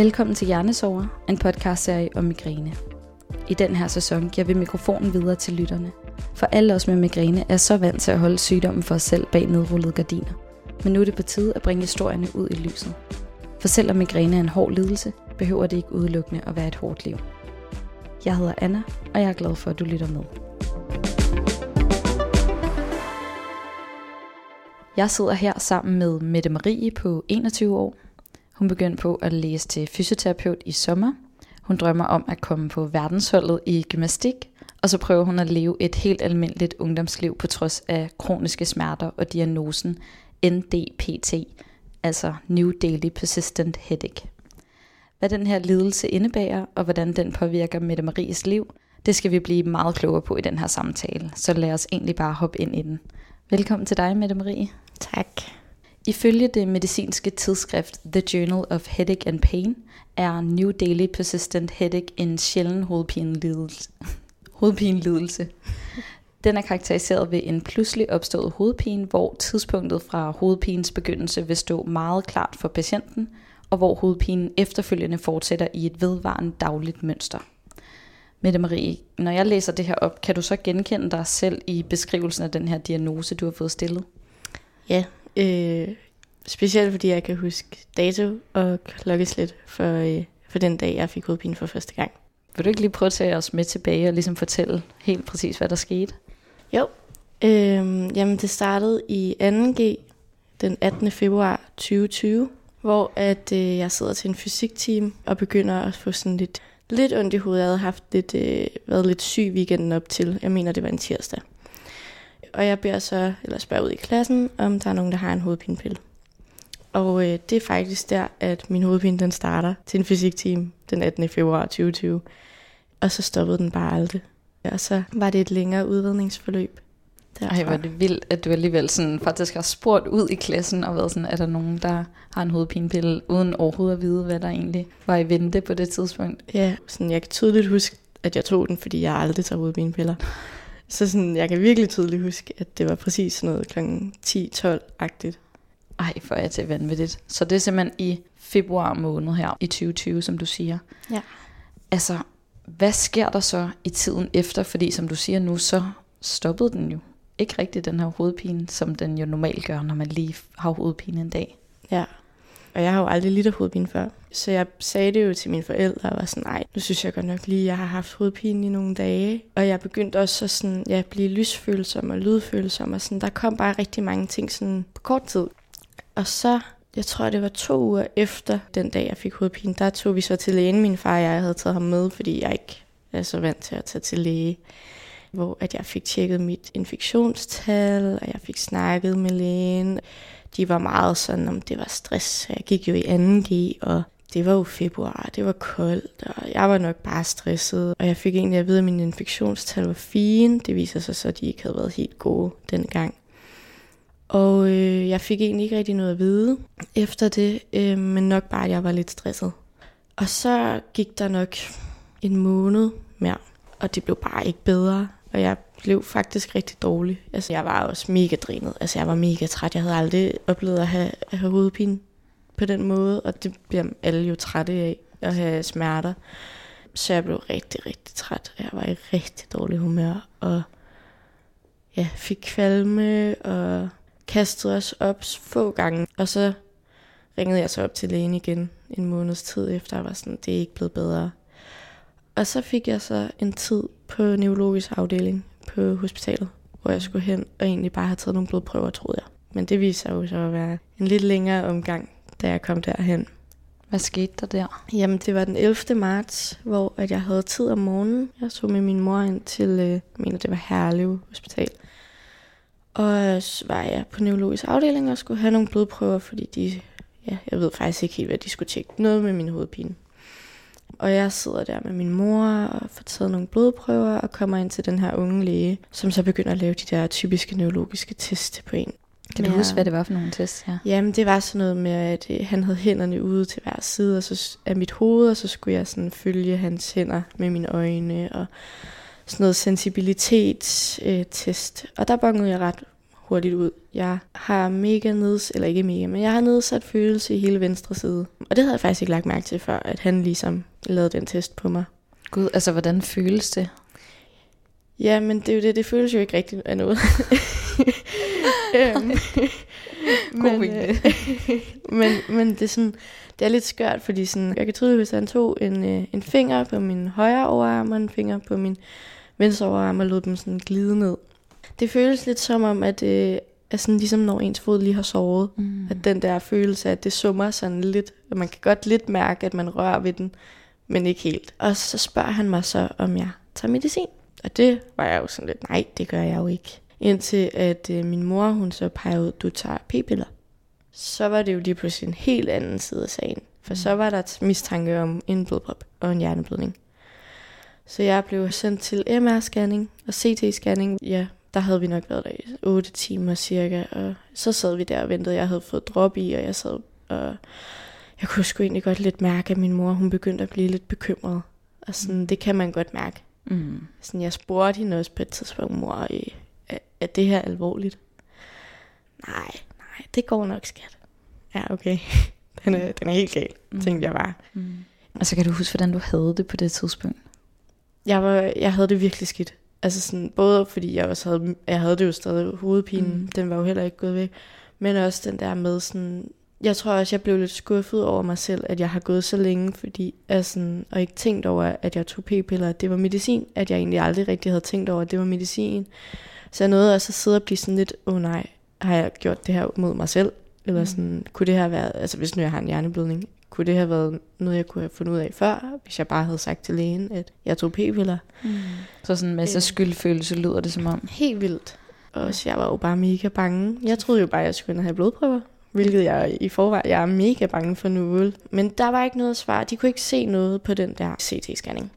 Velkommen til Hjernesover, en podcastserie om migræne. I den her sæson giver vi mikrofonen videre til lytterne. For alle os med migræne er så vant til at holde sygdommen for os selv bag nedrullede gardiner. Men nu er det på tide at bringe historierne ud i lyset. For selvom migræne er en hård lidelse, behøver det ikke udelukkende at være et hårdt liv. Jeg hedder Anna, og jeg er glad for, at du lytter med. Jeg sidder her sammen med Mette Marie på 21 år. Hun begyndte på at læse til fysioterapeut i sommer. Hun drømmer om at komme på verdensholdet i gymnastik, og så prøver hun at leve et helt almindeligt ungdomsliv på trods af kroniske smerter og diagnosen NDPT, altså New Daily Persistent Headache. Hvad den her lidelse indebærer, og hvordan den påvirker Mette Maries liv, det skal vi blive meget klogere på i den her samtale, så lad os egentlig bare hoppe ind i den. Velkommen til dig, Mette Marie. Tak. Ifølge det medicinske tidsskrift The Journal of Headache and Pain er New Daily Persistent Headache en sjælden hovedpinelidelse. hovedpinelidelse. Den er karakteriseret ved en pludselig opstået hovedpine, hvor tidspunktet fra hovedpinens begyndelse vil stå meget klart for patienten, og hvor hovedpinen efterfølgende fortsætter i et vedvarende dagligt mønster. Mette Marie, når jeg læser det her op, kan du så genkende dig selv i beskrivelsen af den her diagnose, du har fået stillet? Ja, øh, specielt fordi jeg kan huske dato og klokkeslæt for, øh, for den dag, jeg fik hovedpine for første gang. Vil du ikke lige prøve at tage os med tilbage og ligesom fortælle helt præcis, hvad der skete? Jo, øh, jamen det startede i 2G den 18. februar 2020, hvor at øh, jeg sidder til en fysikteam og begynder at få sådan lidt, lidt ondt i hovedet. Jeg havde haft lidt, øh, været lidt syg weekenden op til. Jeg mener, det var en tirsdag. Og jeg beder så, eller spørger ud i klassen, om der er nogen, der har en hovedpinepille. Og øh, det er faktisk der, at min hovedpine den starter til en fysikteam den 18. februar 2020. Og så stoppede den bare aldrig. Og så var det et længere udredningsforløb. Derfra. Ej, er det vildt, at du alligevel sådan, faktisk har spurgt ud i klassen og været sådan, er der nogen, der har en hovedpinepille, uden overhovedet at vide, hvad der egentlig var i vente på det tidspunkt? Ja, sådan, jeg kan tydeligt huske, at jeg tog den, fordi jeg aldrig tager hovedpinepiller. Så sådan, jeg kan virkelig tydeligt huske, at det var præcis sådan noget kl. 10-12-agtigt. Ej, for er til vanvittigt. Så det er simpelthen i februar måned her i 2020, som du siger. Ja. Altså, hvad sker der så i tiden efter? Fordi som du siger nu, så stoppede den jo ikke rigtig den her hovedpine, som den jo normalt gør, når man lige har hovedpine en dag. Ja, og jeg har jo aldrig lidt af hovedpine før. Så jeg sagde det jo til mine forældre, og var sådan, nej, nu synes jeg godt nok lige, at jeg har haft hovedpine i nogle dage. Og jeg begyndte også at sådan, ja, blive lysfølsom og lydfølsom, og sådan, der kom bare rigtig mange ting sådan på kort tid. Og så, jeg tror, det var to uger efter den dag, jeg fik hovedpine, der tog vi så til lægen. Min far og jeg havde taget ham med, fordi jeg ikke er så vant til at tage til læge hvor at jeg fik tjekket mit infektionstal, og jeg fik snakket med lægen. De var meget sådan, om det var stress. Jeg gik jo i 2G, og det var jo februar, det var koldt, og jeg var nok bare stresset. Og jeg fik egentlig at vide, at min infektionstal var fine. Det viser sig så, at de ikke havde været helt gode dengang. Og øh, jeg fik egentlig ikke rigtig noget at vide efter det, øh, men nok bare, at jeg var lidt stresset. Og så gik der nok en måned mere, og det blev bare ikke bedre. Og jeg blev faktisk rigtig dårlig. Altså, jeg var også mega drænet. Altså, jeg var mega træt. Jeg havde aldrig oplevet at have, at have hovedpine på den måde, og det bliver alle jo trætte af, at have smerter. Så jeg blev rigtig, rigtig træt. Jeg var i rigtig dårlig humør, og ja, fik kvalme, og kastede os op få gange. Og så ringede jeg så op til lægen igen en måneds tid efter, jeg var sådan, det er ikke blevet bedre. Og så fik jeg så en tid på neurologisk afdeling på hospitalet, hvor jeg skulle hen og egentlig bare have taget nogle blodprøver, troede jeg. Men det viste sig jo så at være en lidt længere omgang, da jeg kom derhen. Hvad skete der der? Jamen, det var den 11. marts, hvor at jeg havde tid om morgenen. Jeg så med min mor ind til, øh, jeg mener, det var Herlev Hospital. Og så var jeg på neurologisk afdeling og skulle have nogle blodprøver, fordi de, ja, jeg ved faktisk ikke helt, hvad de skulle tjekke. Noget med min hovedpine. Og jeg sidder der med min mor og får taget nogle blodprøver og kommer ind til den her unge læge, som så begynder at lave de der typiske neurologiske test på en. Kan du ja. huske, hvad det var for nogle tests her? Jamen, det var sådan noget med, at øh, han havde hænderne ude til hver side og så, af mit hoved, og så skulle jeg sådan følge hans hænder med mine øjne, og sådan noget sensibilitetstest. Øh, og der bongede jeg ret hurtigt ud. Jeg har mega nedsat, eller ikke mega, men jeg har nedsat følelse i hele venstre side. Og det havde jeg faktisk ikke lagt mærke til før, at han ligesom lavede den test på mig. Gud, altså hvordan føles det? Ja, men det er jo det, det føles jo ikke rigtigt af noget. øhm, men, øh, men, men det er sådan, det er lidt skørt, fordi sådan, jeg kan tydeligt, hvis han tog en, øh, en finger på min højre overarm og en finger på min venstre overarm og lod dem sådan glide ned. Det føles lidt som om, at det er sådan ligesom når ens fod lige har sovet. Mm. At den der følelse af, at det summer sådan lidt, og man kan godt lidt mærke, at man rører ved den, men ikke helt. Og så spørger han mig så, om jeg tager medicin. Og det var jeg jo sådan lidt, nej, det gør jeg jo ikke. Indtil at øh, min mor, hun så pegede ud, du tager p-piller. Så var det jo lige pludselig en helt anden side af sagen. For så var der mistanke om en blodprop og en hjerneblødning. Så jeg blev sendt til MR-scanning og CT-scanning. Ja, der havde vi nok været der i 8 timer cirka. Og så sad vi der og ventede. Jeg havde fået drop i, og jeg sad og jeg kunne sgu egentlig godt lidt mærke, at min mor hun begyndte at blive lidt bekymret. Og sådan, det kan man godt mærke. Mm. Sådan, jeg spurgte hende også på et tidspunkt, mor, er, er det her alvorligt? Nej, nej, det går nok, skat. Ja, okay. Den er, den er helt gal, mm. tænkte jeg bare. Mm. Og så kan du huske, hvordan du havde det på det tidspunkt? Jeg, var, jeg havde det virkelig skidt. Altså sådan, både fordi jeg også havde, jeg havde det jo stadig hovedpinen, mm. den var jo heller ikke gået væk, men også den der med sådan, jeg tror også, jeg blev lidt skuffet over mig selv, at jeg har gået så længe, fordi altså, og ikke tænkt over, at jeg tog p-piller, at det var medicin, at jeg egentlig aldrig rigtig havde tænkt over, at det var medicin. Så jeg nåede også at sidde og blive sådan lidt, åh oh, nej, har jeg gjort det her mod mig selv? Eller mm. sådan, kunne det her være, altså hvis nu jeg har en hjerneblødning, kunne det have været noget, jeg kunne have fundet ud af før, hvis jeg bare havde sagt til lægen, at jeg tog p-piller. Mm. Så sådan en masse øh. skyldfølelse lyder det som om. Helt vildt. Og jeg var jo bare mega bange. Jeg troede jo bare, at jeg skulle have blodprøver hvilket jeg i forvejen jeg er mega bange for nu. Men der var ikke noget svar. De kunne ikke se noget på den der CT-scanning.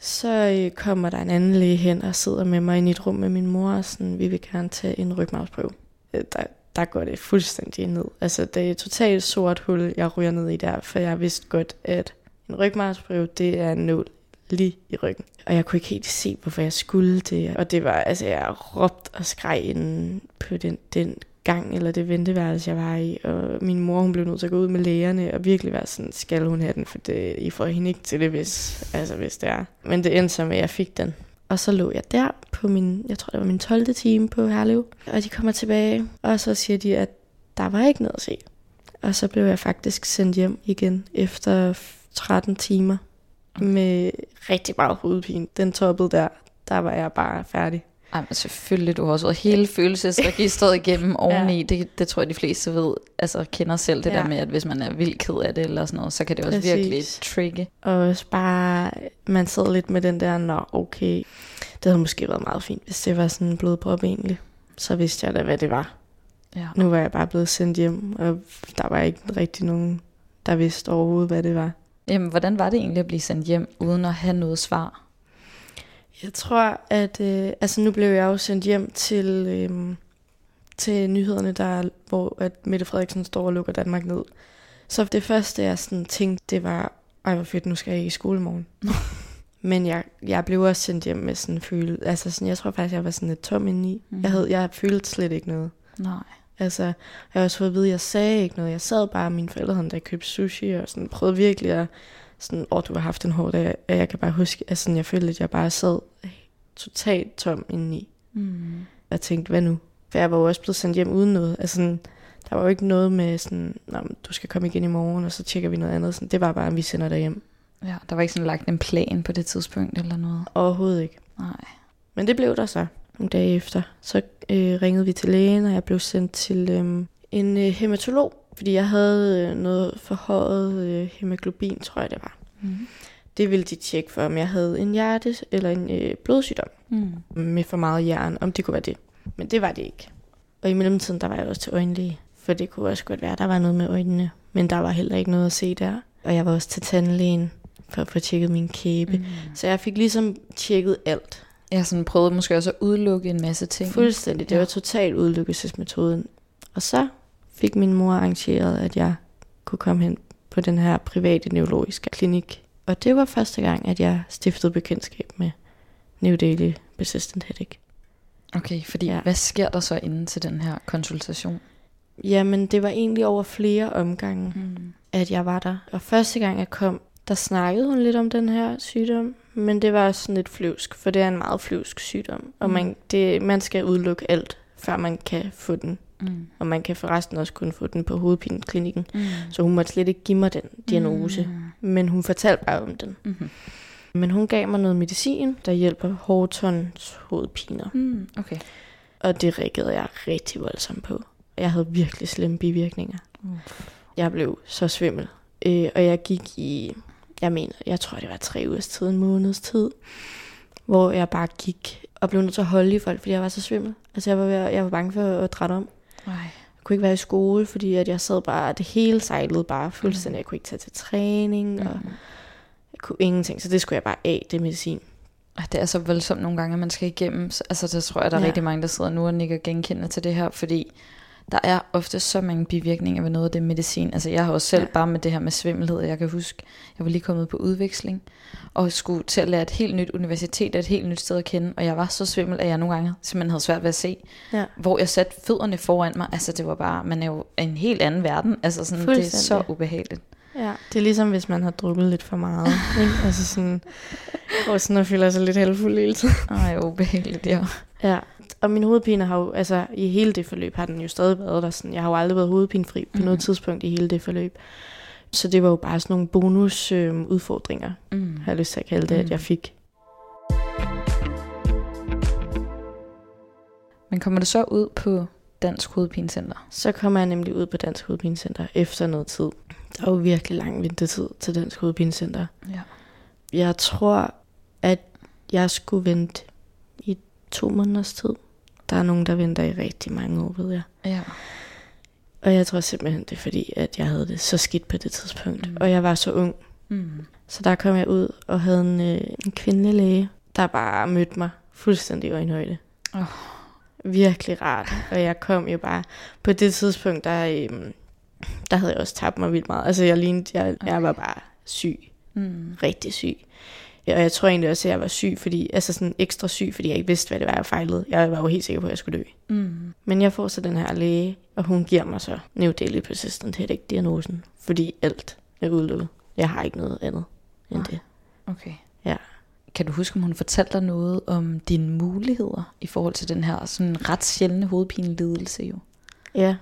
Så øh, kommer der en anden læge hen og sidder med mig i et rum med min mor, og sådan, vi vil gerne tage en rygmavsprøve. Øh, der, der går det fuldstændig ned. Altså, det er et totalt sort hul, jeg ryger ned i der, for jeg vidste godt, at en rygmavsprøve, det er en nål lige i ryggen. Og jeg kunne ikke helt se, hvorfor jeg skulle det. Og det var, altså, jeg råbte og skreg inden på den, den gang, eller det venteværelse, jeg var i. Og min mor, hun blev nødt til at gå ud med lægerne, og virkelig være sådan, skal hun have den, for det, I får hende ikke til det, hvis, altså, hvis det er. Men det endte så med, at jeg fik den. Og så lå jeg der på min, jeg tror det var min 12. time på Herlev. Og de kommer tilbage, og så siger de, at der var ikke noget at se. Og så blev jeg faktisk sendt hjem igen efter 13 timer med rigtig meget hovedpine. Den toppede der, der var jeg bare færdig. Ej, men selvfølgelig, du har også været hele følelsesregistret igennem oveni. ja. det, det tror jeg, de fleste ved, altså kender selv det ja. der med, at hvis man er vildt ked af det eller sådan noget, så kan det også Præcis. virkelig trigge. Og også bare, man sidder lidt med den der, nå okay, det havde måske været meget fint, hvis det var sådan en blodprop egentlig. Så vidste jeg da, hvad det var. Ja. Nu var jeg bare blevet sendt hjem, og der var ikke rigtig nogen, der vidste overhovedet, hvad det var. Jamen, hvordan var det egentlig at blive sendt hjem, uden at have noget svar? Jeg tror, at øh, altså nu blev jeg jo sendt hjem til, øh, til nyhederne, der, hvor at Mette Frederiksen står og lukker Danmark ned. Så det første, jeg sådan tænkte, det var, ej hvor fedt, nu skal jeg i skole morgen. Men jeg, jeg blev også sendt hjem med sådan en følelse, altså sådan, jeg tror faktisk, jeg var sådan lidt tom indeni. Mm. Jeg, havde, jeg følte slet ikke noget. Nej. Altså, jeg har også fået at vide, at jeg sagde ikke noget. Jeg sad bare, mine forældre havde der købte sushi, og sådan prøvede virkelig at sådan, åh, du har haft en hård dag, og jeg kan bare huske, at sådan, jeg følte, at jeg bare sad totalt tom indeni. Mm. Jeg tænkte, hvad nu? For jeg var jo også blevet sendt hjem uden noget. Altså, sådan, der var jo ikke noget med sådan, du skal komme igen i morgen, og så tjekker vi noget andet. Sådan, det var bare, at vi sender dig hjem. Ja, der var ikke sådan lagt en plan på det tidspunkt eller noget? Overhovedet ikke. Nej. Men det blev der så nogle dage efter. Så øh, ringede vi til lægen, og jeg blev sendt til øh, en øh, hematolog, fordi jeg havde øh, noget forhøjet øh, hemoglobin, tror jeg det var. Mm. Det ville de tjekke for, om jeg havde en hjerte eller en øh, blodsygdom mm. med for meget jern, om det kunne være det. Men det var det ikke. Og i mellemtiden, der var jeg også til øjenlæge, for det kunne også godt være, der var noget med øjnene, men der var heller ikke noget at se der. Og jeg var også til tandlægen for at få tjekket min kæbe. Mm. Så jeg fik ligesom tjekket alt. Jeg sådan prøvede måske også at udelukke en masse ting. Fuldstændig. Det ja. var totalt udelukkelsesmetoden. Og så fik min mor arrangeret, at jeg kunne komme hen på den her private neurologiske klinik. Og det var første gang, at jeg stiftede bekendtskab med New Daily Persistent Headache. Okay, fordi Ja. hvad sker der så inden til den her konsultation? Jamen, det var egentlig over flere omgange, Mm. at jeg var der. Og første gang jeg kom, der snakkede hun lidt om den her sygdom, men det var sådan lidt flyvsk, for det er en meget flyvsk sygdom. Og Mm. man, det, man skal udelukke alt, før man kan få den. Mm. Og man kan forresten også kun få den på hovedpineklinikken. Mm. Så hun måtte slet ikke give mig den diagnose. Mm. Men hun fortalte bare om den. Mm. Men hun gav mig noget medicin, der hjælper Hortons hovedpiner. Mm. Okay. Og det reagerede jeg rigtig voldsomt på. Jeg havde virkelig slemme bivirkninger. Uh. Jeg blev så svimmel. Øh, og jeg gik i, jeg mener, jeg tror det var tre ugers tid, en måneds tid, hvor jeg bare gik og blev nødt til at holde i folk, fordi jeg var så svimmel. Altså jeg var, jeg var bange for at drætte om. Ej. Jeg kunne ikke være i skole, fordi at jeg sad bare, det hele sejlede bare fuldstændig. Jeg kunne ikke tage til træning, og Mm. jeg kunne ingenting. Så det skulle jeg bare af, det medicin. Ej, Det er så voldsomt nogle gange, at man skal igennem. Så- Altså, der tror jeg, der er ja. rigtig mange, der sidder nu og nikker genkendende til det her, fordi der er ofte så mange bivirkninger ved noget af det medicin. Altså, jeg har også selv Ja. bare med det her med svimmelhed, jeg kan huske, jeg var lige kommet på udveksling, og skulle til at lære et helt nyt universitet og et helt nyt sted at kende, og jeg var så svimmel, at jeg nogle gange simpelthen havde svært ved at se, Ja. hvor jeg satte fødderne foran mig. Altså, det var bare, man er jo en helt anden verden. Altså, sådan, det er så ubehageligt. Ja, det er ligesom hvis man har drukket lidt for meget. ikke? Altså sådan, og sådan at føle sig lidt halvfuld hele tiden. Ej, ubehageligt, ja. Ja, og min hovedpine har jo, altså i hele det forløb har den jo stadig været der. Sådan, jeg har jo aldrig været hovedpinefri på mm. noget Mhm. tidspunkt i hele det forløb. Så det var jo bare sådan nogle bonus øh, udfordringer, Mm. har jeg lyst til at kalde det, mm. at jeg fik. Men kommer du så ud på Dansk Hovedpinecenter? Så kommer jeg nemlig ud på Dansk Hovedpinecenter efter noget tid. Der er jo virkelig lang ventetid til Dansk Hovedpinecenter. Ja. Jeg tror, at jeg skulle vente to måneders tid. Der er nogen, der venter i rigtig mange år, ved jeg. Ja. Og jeg tror simpelthen, det er fordi, at jeg havde det så skidt på det tidspunkt. Mm. Og jeg var så ung. Mm. Så der kom jeg ud og havde en, øh, en kvindelig læge, der bare mødte mig fuldstændig i øjenhøjde. Åh. Virkelig rart. Og jeg kom jo bare... På det tidspunkt, der, øh, der havde jeg også tabt mig vildt meget. Altså jeg lignede, jeg, okay. jeg var bare syg. Mm. Rigtig syg. Og jeg tror egentlig også, at jeg var syg, fordi, altså sådan ekstra syg, fordi jeg ikke vidste, hvad det var, jeg fejlede. Jeg var jo helt sikker på, at jeg skulle dø. Mm. Men jeg får så den her læge, og hun giver mig så Neodaily Persistent Headache-diagnosen, fordi alt er udelukket. Jeg har ikke noget andet end Nej. det. Okay. Ja. Kan du huske, om hun fortalte dig noget om dine muligheder i forhold til den her sådan ret sjældne hovedpinelidelse jo? Ja.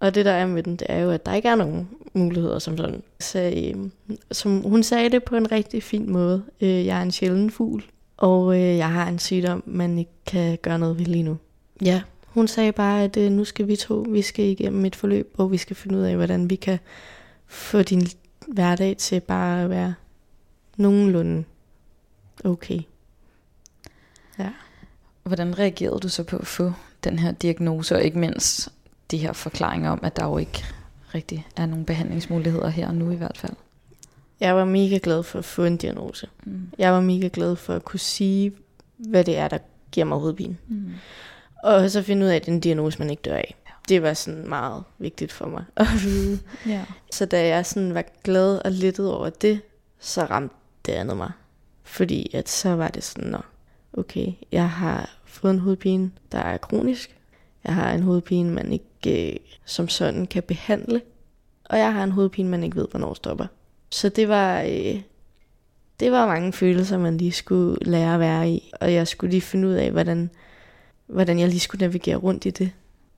Og det der er med den, det er jo, at der ikke er nogen muligheder som sådan. Så, øh, som hun sagde det på en rigtig fin måde. Øh, jeg er en sjælden fugl, og øh, jeg har en sygdom, man ikke kan gøre noget ved lige nu. Ja, hun sagde bare, at øh, nu skal vi to, vi skal igennem et forløb, hvor vi skal finde ud af, hvordan vi kan få din hverdag til bare at være nogenlunde okay. Ja. Hvordan reagerede du så på at få den her diagnose, og ikke mindst de her forklaringer om, at der jo ikke rigtig er nogen behandlingsmuligheder her og nu i hvert fald? Jeg var mega glad for at få en diagnose. Mm. Jeg var mega glad for at kunne sige, hvad det er, der giver mig hovedpine. Mm. Og så finde ud af, at det er en diagnose, man ikke dør af. Det var sådan meget vigtigt for mig at vide. Ja. Så da jeg sådan var glad og lettet over det, så ramte det andet mig. Fordi at så var det sådan, Nå, okay, jeg har fået en hovedpine, der er kronisk. Jeg har en hovedpine, man ikke øh, som sådan kan behandle. Og jeg har en hovedpine, man ikke ved, hvornår stopper. Så det var, øh, det var mange følelser, man lige skulle lære at være i. Og jeg skulle lige finde ud af, hvordan, hvordan jeg lige skulle navigere rundt i det.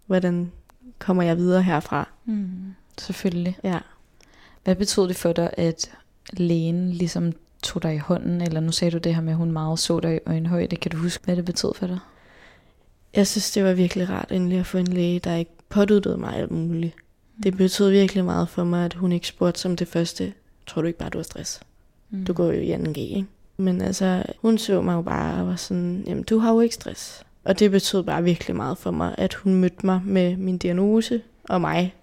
Hvordan kommer jeg videre herfra? Mm. Selvfølgelig. Ja. Hvad betød det for dig, at lægen ligesom tog dig i hånden, eller nu sagde du det her med, at hun meget så dig i øjenhøjde. Kan du huske, hvad det betød for dig? Jeg synes, det var virkelig rart endelig at få en læge, der ikke påduttede mig alt muligt. Det betød virkelig meget for mig, at hun ikke spurgte som det første, tror du ikke bare, du har stress? Mm. Du går jo i 2G, ikke? Men altså, hun så mig jo bare og var sådan, jamen du har jo ikke stress. Og det betød bare virkelig meget for mig, at hun mødte mig med min diagnose og mig.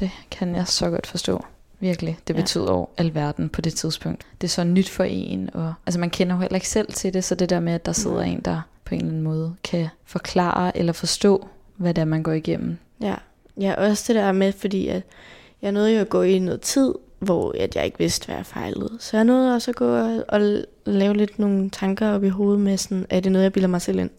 Det kan jeg så godt forstå. Virkelig. Det Ja. betød over alverden på det tidspunkt. Det er så nyt for en. Og, altså man kender jo heller ikke selv til det, så det der med, at der sidder Nej. en, der på en eller anden måde kan forklare eller forstå, hvad det er, man går igennem. Ja, ja også det der med, fordi at jeg nåede jo at gå i noget tid, hvor at jeg ikke vidste, hvad jeg fejlede. Så jeg nåede også at gå og, og lave lidt nogle tanker op i hovedet med sådan, er det noget, jeg bilder mig selv ind?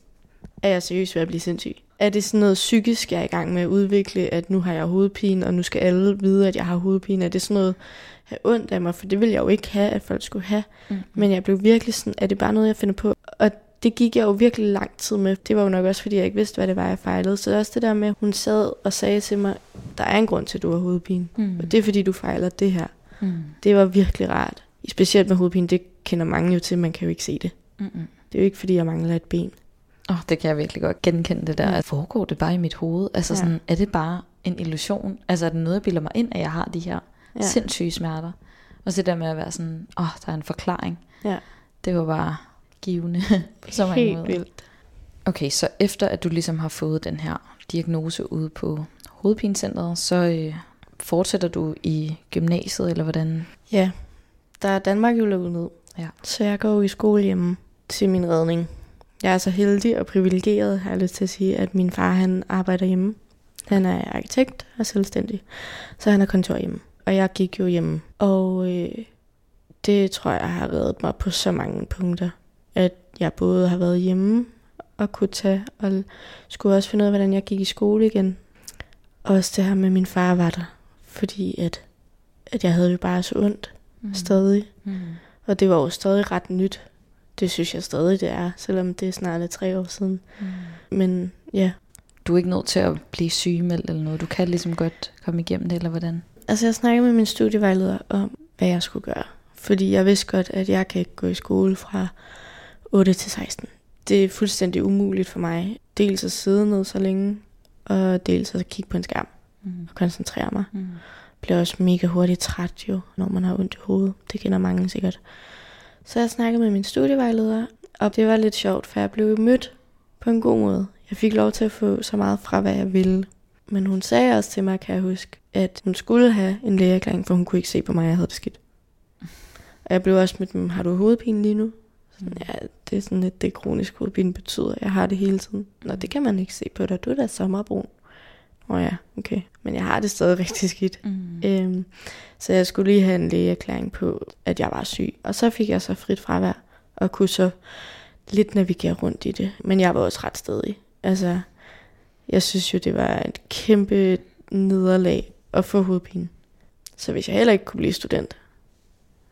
Er jeg seriøst ved at blive sindssyg? Er det sådan noget psykisk, jeg er i gang med at udvikle, at nu har jeg hovedpine, og nu skal alle vide, at jeg har hovedpine? Er det sådan noget have ondt af mig? For det vil jeg jo ikke have, at folk skulle have. Mm. Men jeg blev virkelig sådan, er det bare noget, jeg finder på? Og det gik jeg jo virkelig lang tid med. Det var jo nok også, fordi jeg ikke vidste, hvad det var, jeg fejlede. Så det også det der med, at hun sad og sagde til mig, der er en grund til, at du har hovedpine. Mm. Og det er, fordi du fejler det her. Mm. Det var virkelig rart. Specielt med hovedpine, det kender mange jo til, man kan jo ikke se det. Mm-mm. Det er jo ikke, fordi jeg mangler et ben. Åh, oh, det kan jeg virkelig godt genkende det der. Mm. Foregår det bare i mit hoved? Altså Ja. sådan, er det bare en illusion? Altså er det noget, jeg bilder mig ind, at jeg har de her ja. sindssyge smerter? Og så det der med at være sådan, åh, oh, der er en forklaring. Ja. Det var bare givende på så mange Helt måder. vildt. Okay, så efter at du ligesom har fået den her diagnose ude på hovedpinecentret, så øh, fortsætter du i gymnasiet, eller hvordan? Ja, der er Danmark jo lukket ned. Ja. Så jeg går jo i skole hjemme til min redning. Jeg er så heldig og privilegeret, har jeg lyst til at sige, at min far han arbejder hjemme. Han er arkitekt og selvstændig, så han har kontor hjemme. Og jeg gik jo hjemme. Og øh, det tror jeg har reddet mig på så mange punkter. At jeg både har været hjemme og kunne tage, og skulle også finde ud af, hvordan jeg gik i skole igen. Også det her med, at min far var der. Fordi at, at jeg havde jo bare så ondt mm. stadig. Mm. Og det var jo stadig ret nyt. Det synes jeg stadig, det er, selvom det er snart er tre år siden. Mm. Men ja, Du er ikke nødt til at blive sygemeldt eller noget. Du kan ligesom godt komme igennem det, eller hvordan? altså jeg snakkede med min studievejleder om, hvad jeg skulle gøre. Fordi jeg vidste godt, at jeg kan ikke gå i skole fra 8 til 16. Det er fuldstændig umuligt for mig. Dels at sidde ned så længe, og dels at kigge på en skærm Mm. og koncentrere mig. Mm. bliver også mega hurtigt træt jo, når man har ondt i hovedet. Det kender mange sikkert. Så jeg snakkede med min studievejleder, og det var lidt sjovt, for jeg blev mødt på en god måde. Jeg fik lov til at få så meget fra, hvad jeg ville. Men hun sagde også til mig, kan jeg huske, at hun skulle have en lægeerklæring, for hun kunne ikke se på mig, jeg havde det skidt. Og jeg blev også mødt med, har du hovedpine lige nu? Ja, det er sådan lidt det kronisk hovedpine betyder. Jeg har det hele tiden. Nå, det kan man ikke se på dig. Du er da sommerbrun. Åh oh ja, okay. Men jeg har det stadig rigtig skidt. Mm. Øhm, så jeg skulle lige have en lægeerklæring på, at jeg var syg. Og så fik jeg så frit fravær, og kunne så lidt navigere rundt i det. Men jeg var også ret stedig. Altså, jeg synes jo, det var et kæmpe nederlag at få hovedpine. Så hvis jeg heller ikke kunne blive student,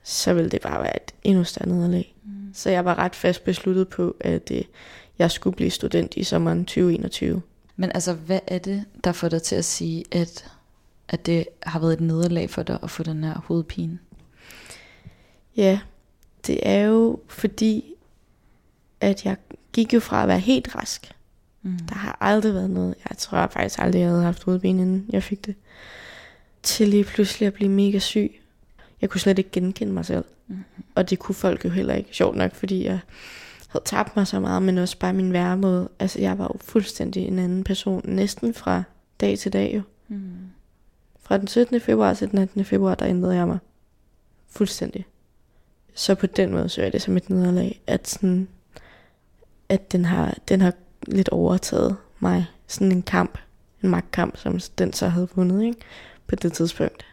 så ville det bare være et endnu større nederlag. Mm. Så jeg var ret fast besluttet på, at øh, jeg skulle blive student i sommeren 2021. Men altså, hvad er det, der får dig til at sige, at, at det har været et nederlag for dig at få den her hovedpine? Ja, det er jo fordi, at jeg gik jo fra at være helt rask. Mm. Der har aldrig været noget. Jeg tror faktisk aldrig, jeg havde haft hovedpine, inden jeg fik det. Til lige pludselig at blive mega syg. Jeg kunne slet ikke genkende mig selv. Mm. Og det kunne folk jo heller ikke. Sjovt nok, fordi jeg havde tabt mig så meget, men også bare min væremåde. Altså, jeg var jo fuldstændig en anden person. Næsten fra dag til dag jo. Mm. Fra den 17. februar til den 18. februar, der ændrede jeg mig. Fuldstændig. Så på den måde så er det som et nederlag, at, sådan, at den, har, den har lidt overtaget mig. Sådan en kamp, en magtkamp, som den så havde vundet, ikke? På det tidspunkt.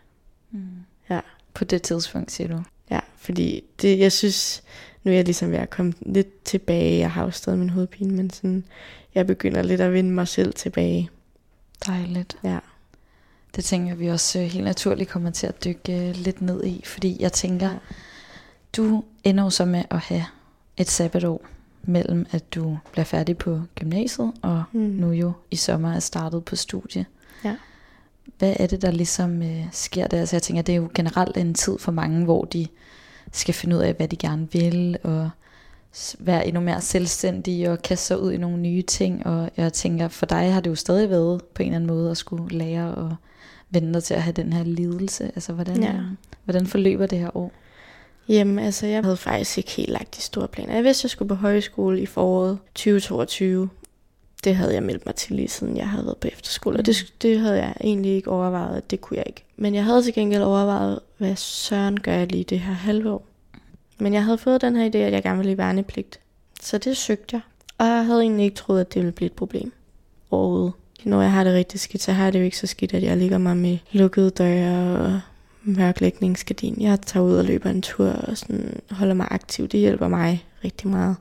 Mm. Ja. På det tidspunkt, siger du? Ja, fordi det, jeg synes, nu er jeg ligesom ved at komme lidt tilbage. Jeg har jo stadig min hovedpine, men sådan, jeg begynder lidt at vinde mig selv tilbage. Dejligt. Ja. Det tænker vi også øh, helt naturligt kommer til at dykke øh, lidt ned i, fordi jeg tænker, Ja. du ender jo så med at have et sabbatår mellem, at du bliver færdig på gymnasiet, og Mm. nu jo i sommer er startet på studie. Ja. Hvad er det, der ligesom øh, sker der? Altså jeg tænker, det er jo generelt en tid for mange, hvor de skal finde ud af, hvad de gerne vil, og være endnu mere selvstændige, og kaste sig ud i nogle nye ting. Og jeg tænker, for dig har det jo stadig været på en eller anden måde at skulle lære og vende dig til at have den her lidelse. Altså hvordan, Ja. hvordan forløber det her år? Jamen, altså, jeg havde faktisk ikke helt lagt de store planer. Jeg vidste, jeg skulle på højskole i foråret 2022. Det havde jeg meldt mig til lige siden jeg havde været på efterskole, og det, det havde jeg egentlig ikke overvejet, at det kunne jeg ikke. Men jeg havde til gengæld overvejet, hvad søren gør jeg lige det her halve år. Men jeg havde fået den her idé, at jeg gerne ville i værnepligt. Så det søgte jeg. Og jeg havde egentlig ikke troet, at det ville blive et problem overhovedet. Når jeg har det rigtig skidt, så har jeg det jo ikke så skidt, at jeg ligger mig med lukkede døre og mørklægningsgardin. Jeg tager ud og løber en tur og sådan holder mig aktiv. Det hjælper mig rigtig meget.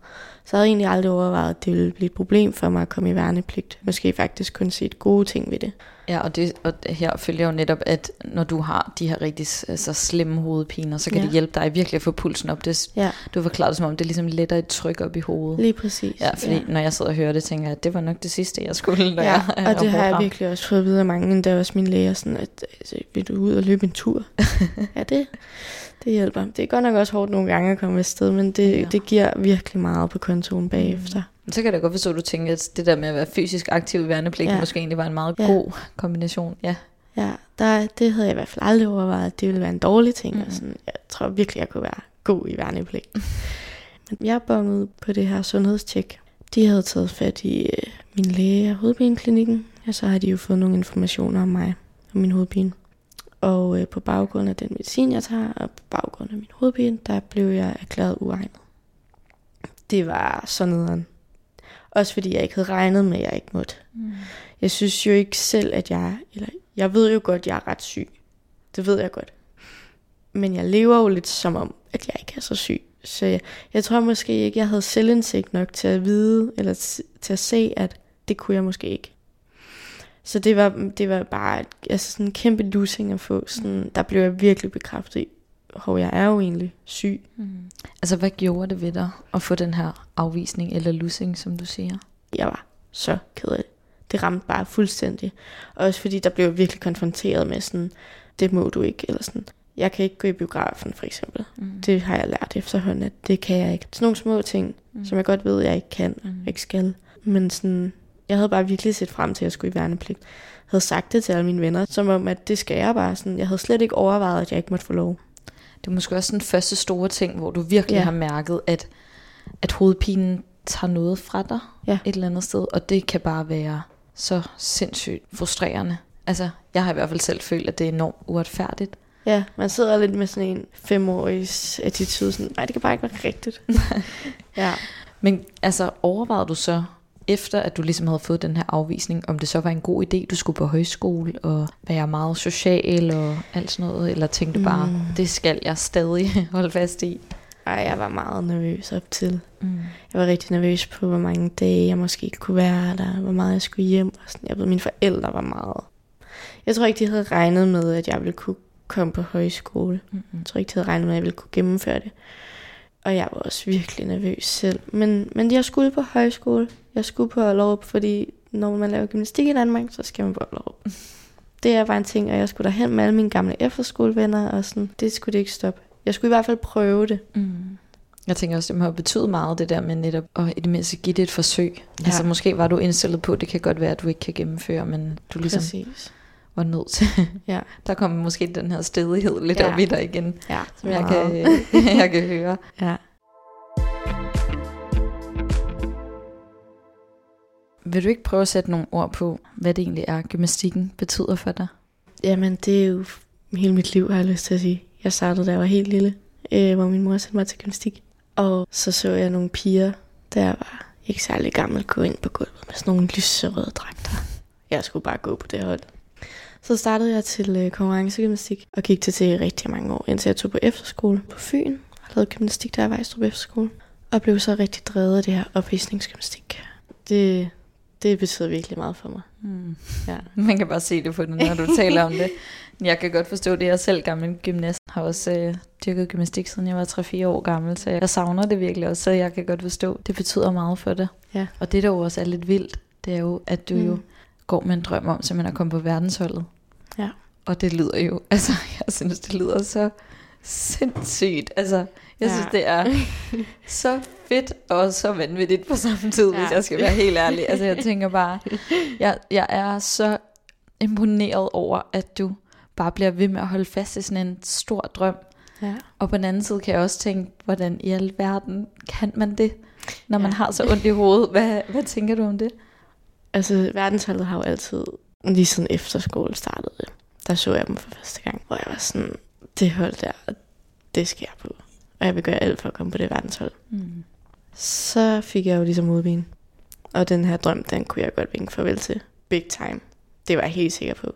Så jeg havde egentlig aldrig overvejet, at det ville blive et problem for mig at komme i værnepligt. Måske faktisk kun set gode ting ved det. Ja, og, det, og her følger jo netop, at når du har de her rigtig altså, slemme hovedpiner, så kan ja. det hjælpe dig virkelig at få pulsen op. Det, ja. Du forklaret det som om, det ligesom letter et tryk op i hovedet. Lige præcis. Ja, fordi ja. når jeg sidder og hører det, tænker jeg, at det var nok det sidste, jeg skulle. Ja, jeg, og det har jeg virkelig også fået videre mange, der også min læger, sådan, at altså, vil du ud og løbe en tur? ja, det, det hjælper. Det er godt nok også hårdt nogle gange at komme afsted, men det, ja. det giver virkelig meget på kontoen bagefter. Mm. Så kan jeg godt forstå, at du tænker, at det der med at være fysisk aktiv i værnepligt, ja. måske egentlig var en meget ja. god kombination. Ja, ja der, det havde jeg i hvert fald aldrig overvejet, at det ville være en dårlig ting. Mm. Og sådan, jeg tror virkelig, jeg kunne være god i værnepligt. Men jeg bongede på det her sundhedstjek. De havde taget fat i øh, min læge af hovedpineklinikken, og så har de jo fået nogle informationer om mig og min hovedpine. Og øh, på baggrund af den medicin, jeg tager, og på baggrund af min hovedpine, der blev jeg erklæret uegnet. Det var sådan noget. Også fordi jeg ikke havde regnet med, at jeg ikke måtte. Mm. Jeg synes jo ikke selv, at jeg... Eller, jeg ved jo godt, at jeg er ret syg. Det ved jeg godt. Men jeg lever jo lidt som om, at jeg ikke er så syg. Så jeg, jeg tror måske ikke, jeg havde selvindsigt nok til at vide, eller til at se, at det kunne jeg måske ikke. Så det var, det var bare altså sådan en kæmpe losing at få. Sådan, der blev jeg virkelig bekræftet i, hvor jeg er jo egentlig syg. Mm. Altså hvad gjorde det ved dig at få den her afvisning eller losing, som du siger? Jeg var så ked af det. Det ramte bare fuldstændig. Også fordi der blev virkelig konfronteret med sådan, det må du ikke, eller sådan. Jeg kan ikke gå i biografen, for eksempel. Mm. Det har jeg lært efterhånden, at det kan jeg ikke. Sådan nogle små ting, mm. som jeg godt ved, jeg ikke kan, mm. ikke skal. Men sådan, jeg havde bare virkelig set frem til, at jeg skulle i værnepligt. Jeg havde sagt det til alle mine venner, som om, at det skal jeg bare. Sådan, jeg havde slet ikke overvejet, at jeg ikke måtte få lov. Det er måske også den første store ting, hvor du virkelig ja. har mærket, at, at hovedpinen tager noget fra dig ja. et eller andet sted, og det kan bare være så sindssygt frustrerende. Altså, jeg har i hvert fald selv følt, at det er enormt uretfærdigt. Ja, man sidder lidt med sådan en femårig attitude, sådan, nej, det kan bare ikke være rigtigt. ja. Men altså, overvejede du så, efter at du ligesom havde fået den her afvisning, om det så var en god idé, du skulle på højskole og være meget social og alt sådan noget, eller tænkte du bare, mm. det skal jeg stadig holde fast i? Ej, jeg var meget nervøs op til. Mm. Jeg var rigtig nervøs på, hvor mange dage jeg måske ikke kunne være der, hvor meget jeg skulle hjem. Og sådan. Jeg ved, mine forældre var meget... Jeg tror ikke, de havde regnet med, at jeg ville kunne komme på højskole. Mm-hmm. Jeg tror ikke, de havde regnet med, at jeg ville kunne gennemføre det. Og jeg var også virkelig nervøs selv. Men, men jeg skulle på højskole. Jeg skulle på Ollerup, fordi når man laver gymnastik i Danmark, så skal man på Ollerup. Det er bare en ting, og jeg skulle derhen med alle mine gamle efterskolevenner, og sådan, det skulle det ikke stoppe. Jeg skulle i hvert fald prøve det. Mm. Jeg tænker også, det må have betydet meget, det der med netop at i det mindste give det et forsøg. Ja. Altså måske var du indstillet på, det kan godt være, at du ikke kan gennemføre, men du ligesom Præcis. var nødt til. Ja. Der kommer måske den her stedighed lidt ja. op i dig igen, ja. som jeg kan, jeg kan høre. Ja. Vil du ikke prøve at sætte nogle ord på, hvad det egentlig er, gymnastikken betyder for dig? Jamen, det er jo hele mit liv, har jeg lyst til at sige. Jeg startede, da jeg var helt lille, øh, hvor min mor sendte mig til gymnastik. Og så så jeg nogle piger, der var ikke særlig gammel, gå ind på gulvet med sådan nogle lyserøde dragter. Jeg skulle bare gå på det hold. Så startede jeg til øh, konkurrencegymnastik og gik til til i rigtig mange år, indtil jeg tog på efterskole på Fyn og lavede gymnastik, der var i Strup Efterskole. Og blev så rigtig drevet af det her opvisningsgymnastik. Det, det betyder virkelig meget for mig. Mm. Ja. Man kan bare se det på det, når du taler om det. Jeg kan godt forstå det. Jeg selv gammel gymnast. Har også øh, dyrket gymnastik, siden jeg var 3-4 år gammel. Så jeg savner det virkelig også, så jeg kan godt forstå. Det betyder meget for det. Ja. Og det, der jo også er lidt vildt, det er jo, at du mm. jo går med en drøm om simpelthen at komme på verdensholdet. Ja. Og det lyder jo, altså jeg synes, det lyder så sindssygt. Altså, jeg ja. synes, det er så fedt og så vanvittigt på samme tid, ja. hvis jeg skal være helt ærlig. Altså, jeg tænker bare, jeg, jeg er så imponeret over, at du bare bliver ved med at holde fast i sådan en stor drøm. Ja. Og på den anden side kan jeg også tænke, hvordan i alverden kan man det, når ja. man har så ondt i hovedet? Hvad, hvad tænker du om det? Altså, verdensholdet har jo altid, lige siden efterskole startede, der så jeg dem for første gang, hvor jeg var sådan, det hold der, det skal jeg på. Og jeg vil gøre alt for at komme på det verdenshold. Mm. Så fik jeg jo ligesom modvin. Og den her drøm, den kunne jeg godt vinke farvel til. Big time. Det var jeg helt sikker på.